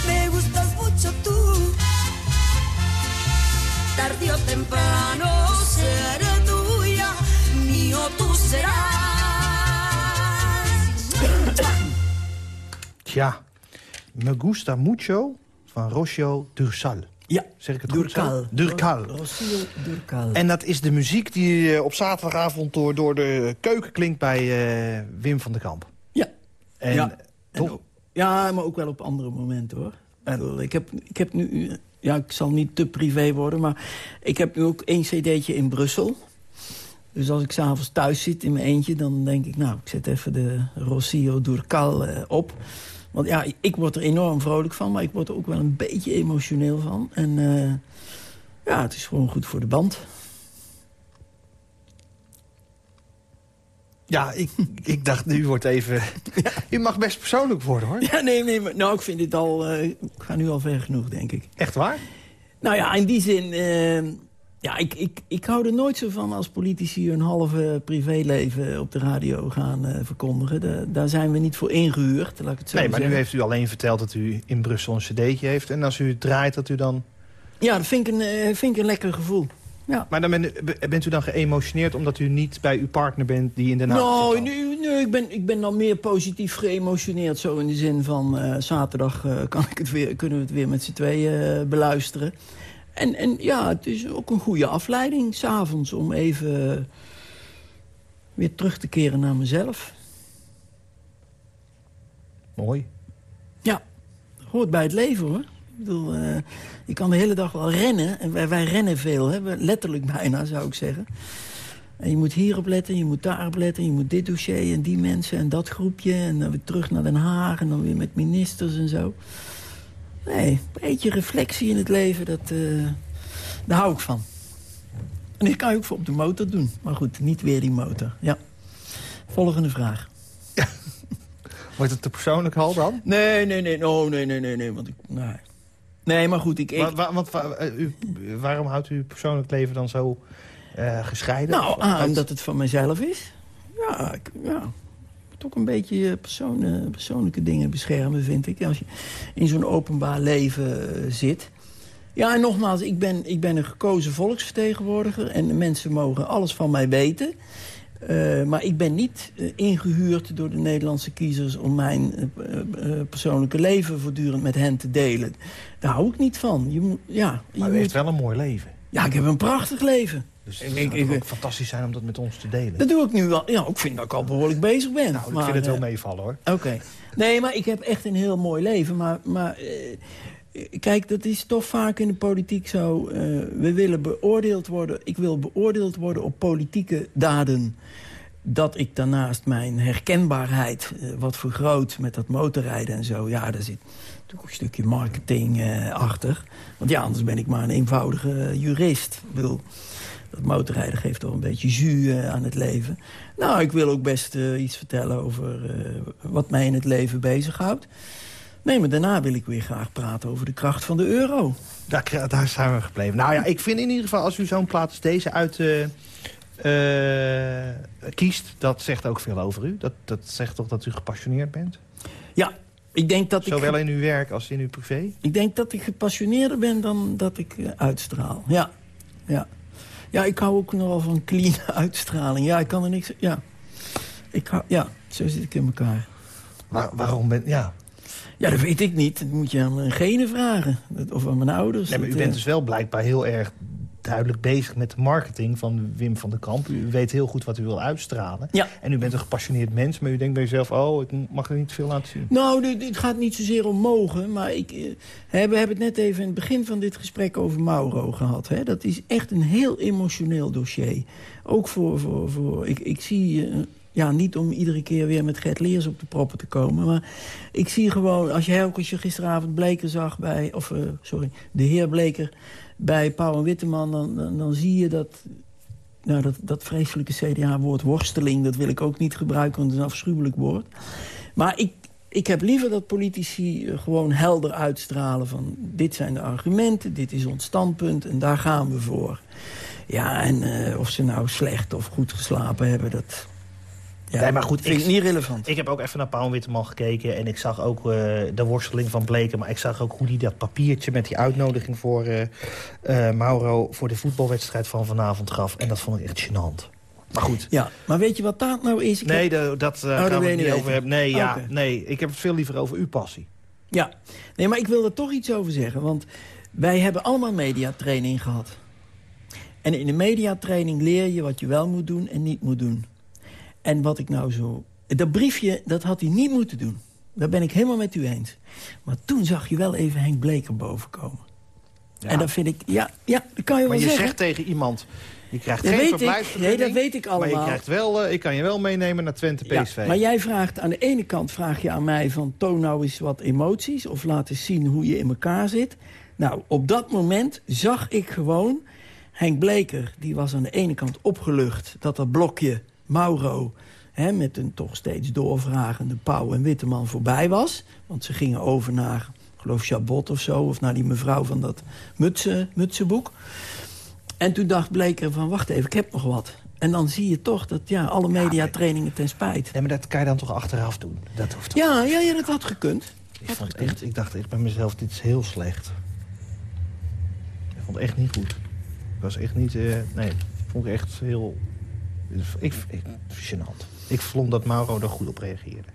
Me gustas mucho tú. Tarde o temprano seré tuya, mío tú serás. Tja, Me Gusta Mucho van Rocio Dursal. Ja, Zeg ik het goed zo? Durkal. Durkal. Rocio Durkal. En dat is de muziek die eh, op zaterdagavond door, door de keuken klinkt bij eh, Wim van den Kamp. Ja. En ja. En toch? ook- ja, maar ook wel op andere momenten, hoor. Ik heb, ik heb nu... Ja, ik zal niet te privé worden, maar ik heb nu ook één cd'tje in Brussel. Dus als ik s'avonds thuis zit in mijn eentje, dan denk ik... nou, ik zet even de Rocio Durcal eh, op. Want ja, ik word er enorm vrolijk van, maar ik word er ook wel een beetje emotioneel van. En eh, ja, het is gewoon goed voor de band. Ja, ik, ik dacht, nu wordt even... U mag best persoonlijk worden, hoor. Ja, nee, nee, maar, nou, ik vind dit al... eh, ik ga nu al ver genoeg, denk ik. Echt waar? Nou ja, in die zin... eh, ja, ik, ik, ik hou er nooit zo van als politici hun halve privéleven op de radio gaan eh, verkondigen. Da- daar zijn we niet voor ingehuurd, laat ik het zo Nee, maar nu heeft u alleen verteld dat u in Brussel een cd'tje heeft. En als u het draait, dat u dan... Ja, dat vind ik een, eh, vind ik een lekker gevoel. Ja. Maar dan ben, bent u dan geëmotioneerd omdat u niet bij uw partner bent die in Den Haag Nou, zit nu, nu, ik, ben, ik ben dan meer positief geëmotioneerd. Zo in de zin van eh, zaterdag kan ik het weer, kunnen we het weer met z'n tweeën beluisteren. En, en ja, het is ook een goede afleiding s'avonds om even weer terug te keren naar mezelf. Mooi. Ja, hoort bij het leven hoor. Ik bedoel, eh, je kan de hele dag wel rennen. En wij, wij rennen veel, hè? Letterlijk bijna zou ik zeggen. En je moet hierop letten, je moet daarop letten... je moet dit dossier en die mensen en dat groepje... en dan weer terug naar Den Haag en dan weer met ministers en zo. Nee, een beetje reflectie in het leven, dat, eh, daar hou ik van. En dit kan je ook voor op de motor doen. Maar goed, niet weer die motor. Ja. Volgende vraag. Wordt het te persoonlijk al dan? Nee, nee, nee, oh, nee, nee, nee, nee, want ik, nee. Nee, maar goed, ik... ik Wa- wa- want wa- eh, u, waarom houdt u uw persoonlijk leven dan zo eh, gescheiden? nou, omdat het van mijzelf is. Ja, ik, ja. Toch een beetje eh, persoon, persoonlijke dingen beschermen, vind ik. Als je in zo'n openbaar leven eh, zit. Ja, en nogmaals, ik ben, ik ben een gekozen volksvertegenwoordiger... en de mensen mogen alles van mij weten... Eh, maar ik ben niet eh, ingehuurd door de Nederlandse kiezers... om mijn persoonlijke leven voortdurend met hen te delen. Daar hou ik niet van. Je moet, ja, je Maar u moet- heeft wel een mooi leven. ja, ik heb een prachtig leven. Dus het Ik- zou ik- ook fantastisch zijn om dat met ons te delen. Dat doe ik nu wel. Ja, ik vind dat ik al behoorlijk bezig ben. nou, ik vind het wel eh, meevallen, hoor. Oké. Nee, maar ik heb echt een heel mooi leven. Maar, maar eh, kijk, dat is toch vaak in de politiek zo. eh, we willen beoordeeld worden. Ik wil beoordeeld worden op politieke daden. Dat ik daarnaast mijn herkenbaarheid wat vergroot met dat motorrijden en zo. Ja, daar zit natuurlijk een stukje marketing achter. Want ja, anders ben ik maar een eenvoudige jurist. Ik bedoel, dat motorrijden geeft toch een beetje jus eh, aan het leven. Nou, ik wil ook best eh, iets vertellen over eh, wat mij in het leven bezighoudt. Nee, maar daarna wil ik weer graag praten over de kracht van de euro. Daar, daar zijn we gebleven. Nou ja, ik vind in ieder geval als u zo'n plaat als deze uit kiest... dat zegt ook veel over u. Dat, dat zegt toch dat u gepassioneerd bent? Ja, ik denk dat Zowel ik... in uw werk als in uw privé? Ik denk dat ik gepassioneerder ben dan dat ik uitstraal. Ja, ja. Ja, ik hou ook nogal van clean uitstraling. Ja, ik kan er niks... Ja, ik hou, ja zo zit ik in elkaar. Waar, waarom ben... Ja. Ja, dat weet ik niet. Dat moet je aan mijn genen vragen. Of aan mijn ouders. Nee, maar u bent eh, dus wel blijkbaar heel erg duidelijk bezig met de marketing van Wim van der Kamp. U weet heel goed wat u wil uitstralen. Ja. En u bent een gepassioneerd mens, maar u denkt bij uzelf... oh, ik mag er niet veel laten zien. Nou, dit, dit gaat niet zozeer om mogen, maar ik, eh, hè, we hebben het net even in het begin van dit gesprek over Mauro gehad. Hè. Dat is echt een heel emotioneel dossier. Ook voor, voor, voor ik, ik zie, eh, ja, niet om iedere keer weer met Gert Leers op de proppen te komen, maar ik zie gewoon, als je, ook als je gisteravond Bleker zag bij, of eh, sorry, de heer Bleker bij Pauw en Witteman, dan, dan, dan zie je dat nou, dat, dat vreselijke CDA-woord worsteling, dat wil ik ook niet gebruiken, want het is een afschuwelijk woord. Maar ik, ik heb liever dat politici eh, gewoon helder uitstralen van... dit zijn de argumenten, dit is ons standpunt en daar gaan we voor. Ja, en eh, of ze nou slecht of goed geslapen hebben, dat... Ja, Nee, maar goed, vind ik, ik- niet relevant. Ik heb ook even naar Paul Witteman gekeken en ik zag ook eh, de worsteling van Bleken. Maar ik zag ook hoe hij dat papiertje met die uitnodiging voor eh, eh, Mauro... voor de voetbalwedstrijd van vanavond gaf. En dat vond ik echt gênant. Maar goed. Ja, maar weet je wat dat nou is? Ik Nee, heb- de- dat gaan we niet over hebben. Nee, ja, Oké. nee, ik heb het veel liever over uw passie. Ja, nee, maar ik wil er toch iets over zeggen. Want wij hebben allemaal mediatraining gehad. En in de mediatraining leer je wat je wel moet doen en niet moet doen. En wat ik nou zo... Dat briefje, dat had hij niet moeten doen. Daar ben ik helemaal met u eens. Maar toen zag je wel even Henk Bleker bovenkomen. Ja. En dat vind ik... Ja, ja dat kan je Maar wel je zeggen. zegt tegen iemand... Je krijgt Dat geen verblijfsvergunning. Nee, dat weet ik Maar je, allemaal. krijgt wel, eh, ik kan je wel meenemen naar Twente Ja, PSV. maar jij vraagt aan de ene kant vraag je aan mij van toon nou eens wat emoties of laat eens zien hoe je in elkaar zit. Nou, op dat moment zag ik gewoon Henk Bleker, die was aan de ene kant opgelucht dat dat blokje Mauro hè, met een toch steeds doorvragende Pauw en Witteman voorbij was. Want ze gingen over naar, ik geloof Chabot of zo, of naar die mevrouw van dat mutsen, mutsenboek. En toen dacht Bleker van, wacht even, ik heb nog wat. En dan zie je toch dat ja, alle mediatrainingen ten spijt. Nee, maar dat kan je dan toch achteraf doen? Dat hoeft toch Ja, ja, ja, dat had gekund. Ik, vond echt, ik dacht echt bij mezelf, dit is heel slecht. Ik vond het echt niet goed. Ik was echt niet... eh, nee, ik vond het echt heel... Ik, ik, gênant. Ik vond dat Mauro er goed op reageerde.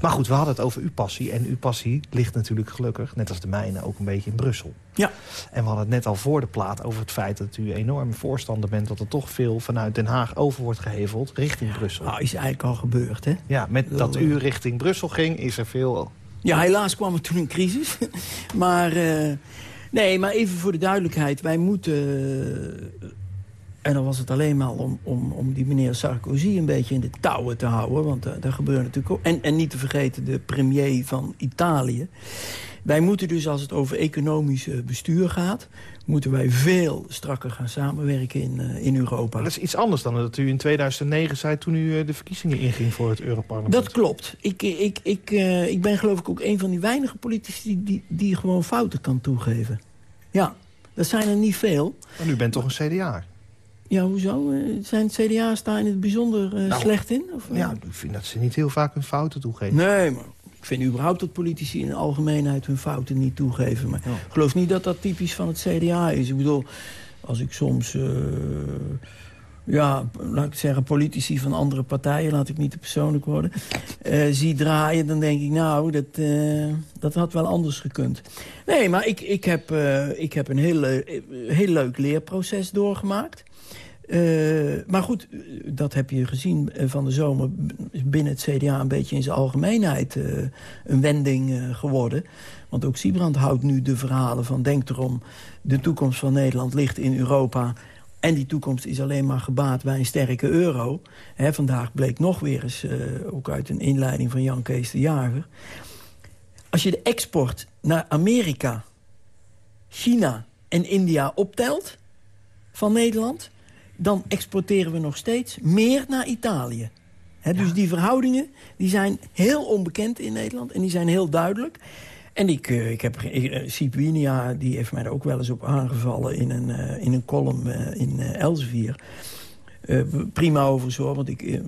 Maar goed, we hadden het over uw passie. En uw passie ligt natuurlijk gelukkig, net als de mijne, ook een beetje in Brussel. Ja. En we hadden het net al voor de plaat over het feit dat u enorm voorstander bent... dat er toch veel vanuit Den Haag over wordt geheveld richting Brussel. Nou, is eigenlijk al gebeurd, hè? Ja, met dat u richting Brussel ging, is er veel... Ja, helaas kwam er toen een crisis. maar, eh, nee, maar even voor de duidelijkheid. Wij moeten, eh, en dan was het alleen maar om, om, om die meneer Sarkozy een beetje in de touwen te houden. Want uh, daar gebeurt natuurlijk ook. En, en niet te vergeten de premier van Italië. Wij moeten dus, als het over economisch bestuur gaat... moeten wij veel strakker gaan samenwerken in, uh, in Europa. Maar dat is iets anders dan dat u in 2009 zei... toen u uh, de verkiezingen inging voor het Europarlement. Dat klopt. Ik, ik, ik, uh, ik ben geloof ik ook een van die weinige politici... die, die gewoon fouten kan toegeven. Ja, dat zijn er niet veel. Maar u bent toch een CDA? Ja, hoezo? Uh, zijn het CDA's daar in het bijzonder uh, nou, slecht in? Of, ja, ik vind dat ze niet heel vaak hun fouten toegeven. Nee, maar ik vind überhaupt dat politici in de algemeenheid hun fouten niet toegeven. Maar ja. ik geloof niet dat dat typisch van het CDA is. Ik bedoel, als ik soms... Uh, ja, laat ik zeggen, politici van andere partijen... laat ik niet te persoonlijk worden... Uh, zie draaien, dan denk ik, nou, dat, uh, dat had wel anders gekund. Nee, maar ik, ik, heb, ik heb een heel, heel leuk leerproces doorgemaakt. Eh, maar goed, dat heb je gezien eh, van de zomer... binnen het CDA een beetje in zijn algemeenheid eh, een wending geworden. Want ook Siebrand houdt nu de verhalen van... denk erom, de toekomst van Nederland ligt in Europa... en die toekomst is alleen maar gebaat bij een sterke euro. Vandaag bleek nog weer eens, ook uit een inleiding van Jan Kees de Jager... als je de export naar Amerika, China en India optelt van Nederland... dan exporteren we nog steeds meer naar Italië. Dus die verhoudingen die zijn heel onbekend in Nederland en die zijn heel duidelijk. En ik, eh, ik heb uh, Siep Winia, die heeft mij er ook wel eens op aangevallen... in een, eh, in een column eh, in eh, Elsevier. Eh, prima over zo, want ik, eh,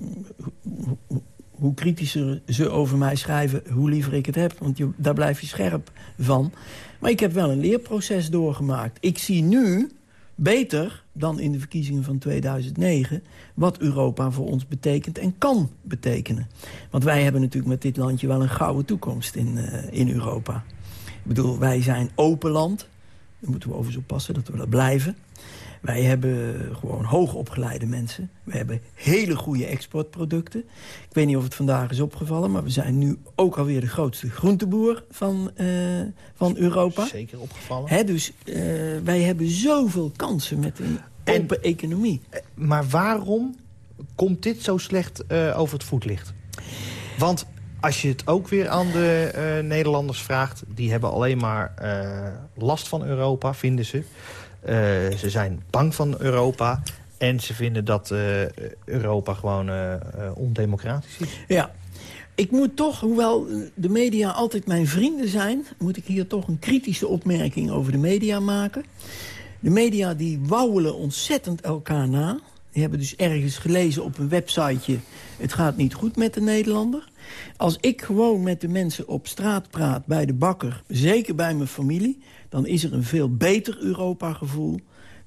hoe- hoe- hoe kritischer ze over mij schrijven, hoe liever ik het heb. Want je, daar blijf je scherp van. Maar ik heb wel een leerproces doorgemaakt. Ik zie nu beter dan in de verkiezingen van 2009... wat Europa voor ons betekent en kan betekenen. Want wij hebben natuurlijk met dit landje wel een gouden toekomst in, eh, in Europa. Ik bedoel, wij zijn open land. Daar moeten we overigens oppassen dat we dat blijven. Wij hebben gewoon hoogopgeleide mensen. We hebben hele goede exportproducten. Ik weet niet of het vandaag is opgevallen... maar we zijn nu ook alweer de grootste groenteboer van, eh, van Europa. Zeker opgevallen. Hè, dus eh, wij hebben zoveel kansen met een En- open economie. Maar waarom komt dit zo slecht eh, over het voetlicht? Want als je het ook weer aan de eh, Nederlanders vraagt... die hebben alleen maar eh, last van Europa, vinden ze. Eh, ze zijn bang van Europa. En ze vinden dat eh, Europa gewoon eh, ondemocratisch is. Ja. Ik moet toch, hoewel de media altijd mijn vrienden zijn... moet ik hier toch een kritische opmerking over de media maken. De media die wauwelen ontzettend elkaar na. Die hebben dus ergens gelezen op een websiteje... het gaat niet goed met de Nederlander. Als ik gewoon met de mensen op straat praat bij de bakker... zeker bij mijn familie... dan is er een veel beter Europa-gevoel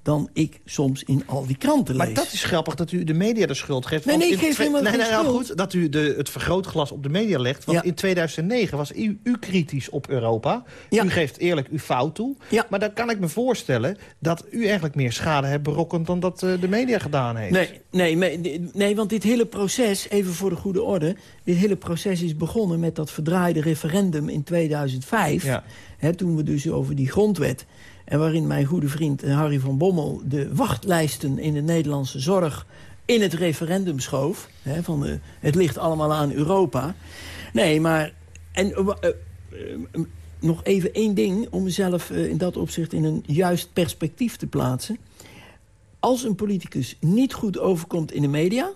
dan ik soms in al die kranten lees. Maar dat is grappig dat u de media de schuld geeft. Nee, nee, ik geef helemaal nee, nee, nou schuld. goed, dat u de, het vergrootglas op de media legt. Want Ja. in 2009 was u, u kritisch op Europa. Ja. U geeft eerlijk uw fout toe. Ja. Maar dan kan ik me voorstellen dat u eigenlijk meer schade hebt berokkend... dan dat eh, de media gedaan heeft. Nee, nee, nee, nee, want dit hele proces, even voor de goede orde... dit hele proces is begonnen met dat verdraaide referendum in 2005. Ja. Hè, toen we dus over die grondwet... en waarin mijn goede vriend Harry van Bommel... de wachtlijsten in de Nederlandse zorg in het referendum schoof. Hè, van, eh, het ligt allemaal aan Europa. Nee, maar... En, eh, eh, eh, nog even één ding om mezelf in dat opzicht in een juist perspectief te plaatsen als een politicus niet goed overkomt in de media...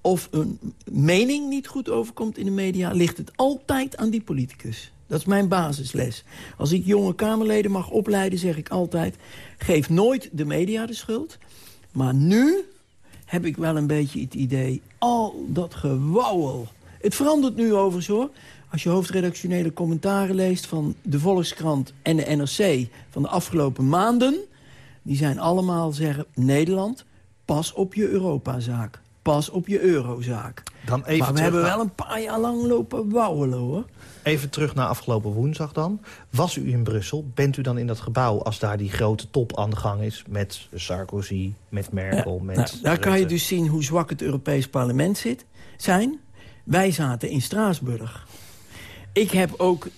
of een mening niet goed overkomt in de media... ligt het altijd aan die politicus. Dat is mijn basisles. Als ik jonge Kamerleden mag opleiden, zeg ik altijd... geef nooit de media de schuld. Maar nu heb ik wel een beetje het idee... al dat gewauwel. Het verandert nu overigens hoor. Als je hoofdredactionele commentaren leest van de Volkskrant en de NRC... van de afgelopen maanden... Die zijn allemaal zeggen, Nederland, pas op je Europazaak. Pas op je eurozaak. Dan even, maar we hebben naar, wel een paar jaar lang lopen wauwelen, hoor. even terug naar afgelopen woensdag dan. Was u in Brussel? Bent u dan in dat gebouw als daar die grote top aan de gang is... met Sarkozy, met Merkel, met Nou, daar kan je dus zien hoe zwak het Europees parlement zit, zijn. Wij zaten in Straatsburg. Ik heb ook,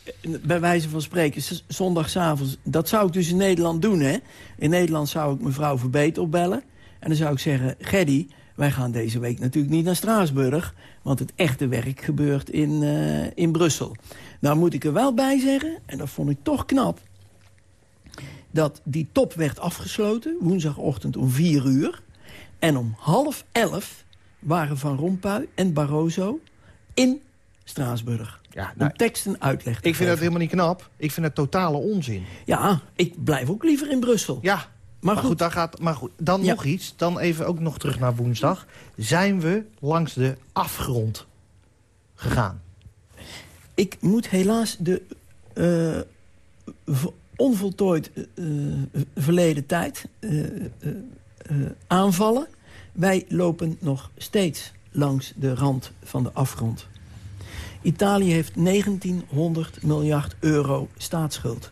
bij wijze van spreken, zondagavond... dat zou ik dus in Nederland doen, hè. In Nederland zou ik mevrouw Verbeet opbellen. En dan zou ik zeggen, Geddy, wij gaan deze week natuurlijk niet naar Straatsburg... want het echte werk gebeurt in, eh, in Brussel. Nou moet ik er wel bij zeggen, en dat vond ik toch knap... dat die top werd afgesloten, woensdagochtend om vier uur... en om half elf waren Van Rompuy en Barroso in Straatsburg. Ja, nou, om tekst en uitleg te ik vind dat helemaal niet knap. Ik vind het totale onzin. Ja, ik blijf ook liever in Brussel. Ja, maar, goed, goed. dan, gaat, maar goed, dan Ja. nog iets. Dan even ook nog terug naar woensdag. Zijn we langs de afgrond gegaan? Ik moet helaas de eh, onvoltooid eh, eh, verleden tijd aanvallen. Wij lopen nog steeds langs de rand van de afgrond. Italië heeft 1900 miljard euro staatsschuld.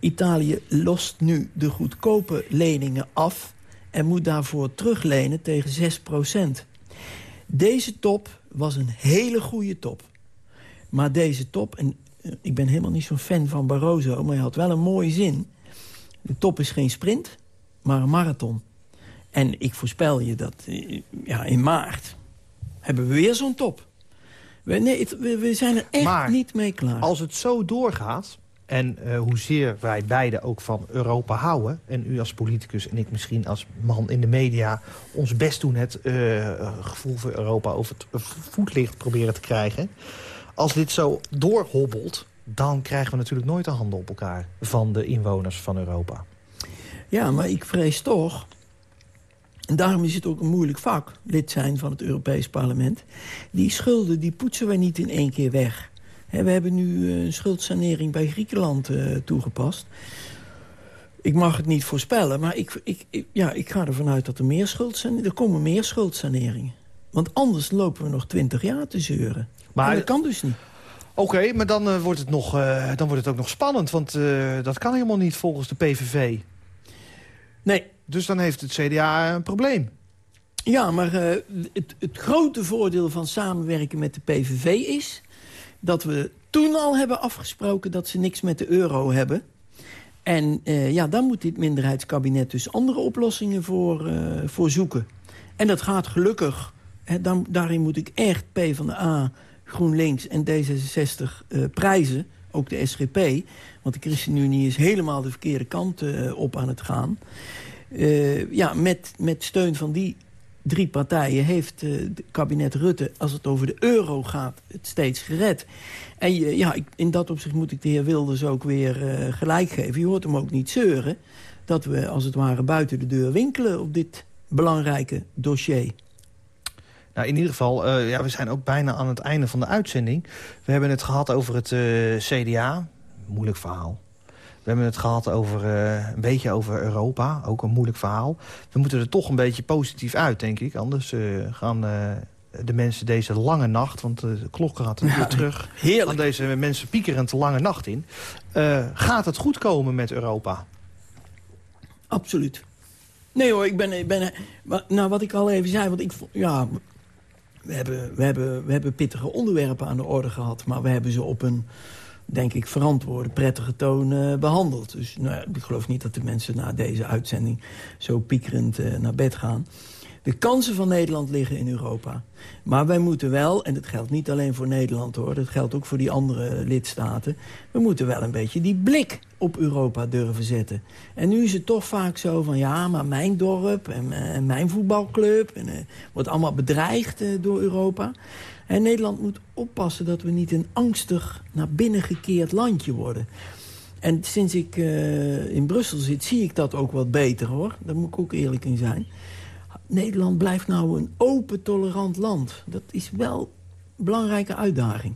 Italië lost nu de goedkope leningen af... en moet daarvoor teruglenen tegen 6% Deze top was een hele goede top. Maar deze top, en eh, ik ben helemaal niet zo'n fan van Barroso... maar hij had wel een mooie zin. De top is geen sprint, maar een marathon. En ik voorspel je dat eh, ja, in maart hebben we weer zo'n top. We, nee, het- we, we zijn er echt Maar niet mee klaar. Als het zo doorgaat, en eh, hoezeer wij beiden ook van Europa houden... en u als politicus en ik misschien als man in de media... ons best doen het eh, gevoel voor Europa over het voetlicht proberen te krijgen... als dit zo doorhobbelt, dan krijgen we natuurlijk nooit de handen op elkaar... van de inwoners van Europa. Ja, maar ik vrees toch... En daarom is het ook een moeilijk vak, lid zijn van het Europees Parlement. Die schulden die poetsen wij niet in één keer weg. We hebben nu eh, een schuldsanering bij Griekenland eh, toegepast. Ik mag het niet voorspellen, maar ik, ik, ik- ja, ik ga ervan uit dat er meer schuldsaneringen... Er komen meer schuldsaneringen. Want anders lopen we nog twintig jaar te zeuren. Maar- dat kan dus niet. Oké, maar dan, eh, wordt het nog, dan wordt het ook nog spannend... want dat kan helemaal niet volgens de PVV. Nee, Dus dan heeft het CDA een probleem. Ja, maar het, het grote voordeel van samenwerken met de PVV is... dat we toen al hebben afgesproken dat ze niks met de euro hebben. En eh, ja, dan moet dit minderheidskabinet dus andere oplossingen voor, eh, voor zoeken. En dat gaat gelukkig. Hè, daarin moet ik echt PvdA, GroenLinks en D66 eh, prijzen. Ook de SGP. Want de ChristenUnie is helemaal de verkeerde kant op aan het gaan. Ja, met, met steun van die drie partijen heeft eh, het kabinet Rutte... als het over de euro gaat, het steeds gered. En ja, in dat opzicht moet ik de heer Wilders ook weer eh, gelijk geven. Je hoort hem ook niet zeuren dat we als het ware buiten de deur winkelen... op dit belangrijke dossier. Nou, in ieder geval, eh, ja, we zijn ook bijna aan het einde van de uitzending. We hebben het gehad over het eh, CDA. Moeilijk verhaal. We hebben het gehad over eh, een beetje over Europa. Ook een moeilijk verhaal. We moeten er toch een beetje positief uit, denk ik. Anders eh, gaan eh, de mensen deze lange nacht... want de klok gaat weer Ja, terug. heerlijk. Gaan deze mensen piekerend de lange nacht in. Gaat het goed komen met Europa? Absoluut. Nee hoor, ik ben... Ik ben nou, wat ik al even zei, want ik... Ja, we hebben, we, hebben, we hebben pittige onderwerpen aan de orde gehad... maar we hebben ze op een, denk ik, verantwoorde, prettige toon eh, behandeld. Dus nou ja, ik geloof niet dat de mensen na deze uitzending... zo piekerend eh, naar bed gaan. De kansen van Nederland liggen in Europa. Maar wij moeten wel, en dat geldt niet alleen voor Nederland hoor... dat geldt ook voor die andere lidstaten... we moeten wel een beetje die blik op Europa durven zetten. En nu is het toch vaak zo van... ja, maar mijn dorp en, eh, mijn voetbalclub... En, eh, wordt allemaal bedreigd door Europa. En Nederland moet oppassen dat we niet een angstig naar binnen gekeerd landje worden... En sinds ik eh, in Brussel zit, zie ik dat ook wat beter, hoor. Daar moet ik ook eerlijk in zijn. Nederland blijft nou een open, tolerant land. Dat is wel een belangrijke uitdaging.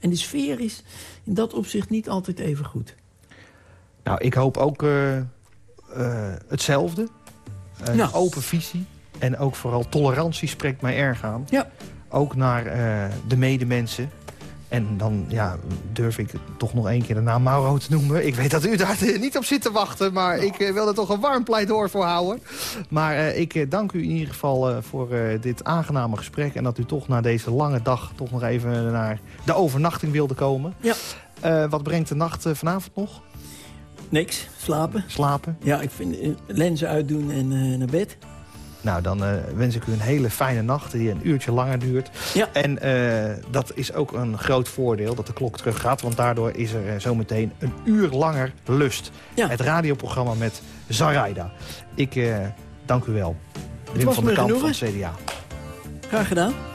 En de sfeer is in dat opzicht niet altijd even goed. Nou, ik hoop ook eh, eh, hetzelfde. Een Nou. open visie. En ook vooral tolerantie spreekt mij erg aan. Ja. Ook naar eh, de medemensen. En dan ja, durf ik toch nog één keer de naam Mauro te noemen. Ik weet dat u daar niet op zit te wachten, maar ik eh, wil er toch een warm pleidooi voor houden. Maar eh, ik dank u in ieder geval voor dit aangename gesprek. En dat u toch na deze lange dag toch nog even naar de overnachting wilde komen. Ja. Wat brengt de nacht vanavond nog? Niks, slapen. Slapen? Ja, ik vind lenzen uitdoen en naar bed. Nou, dan eh, wens ik u een hele fijne nacht die een uurtje langer duurt. Ja. En eh, dat is ook een groot voordeel dat de klok terug gaat. Want daardoor is er eh, zometeen een uur langer lust. Ja. Het radioprogramma met Zaraida. Ik dank u wel. Wim van der Kamp van het CDA. Graag gedaan.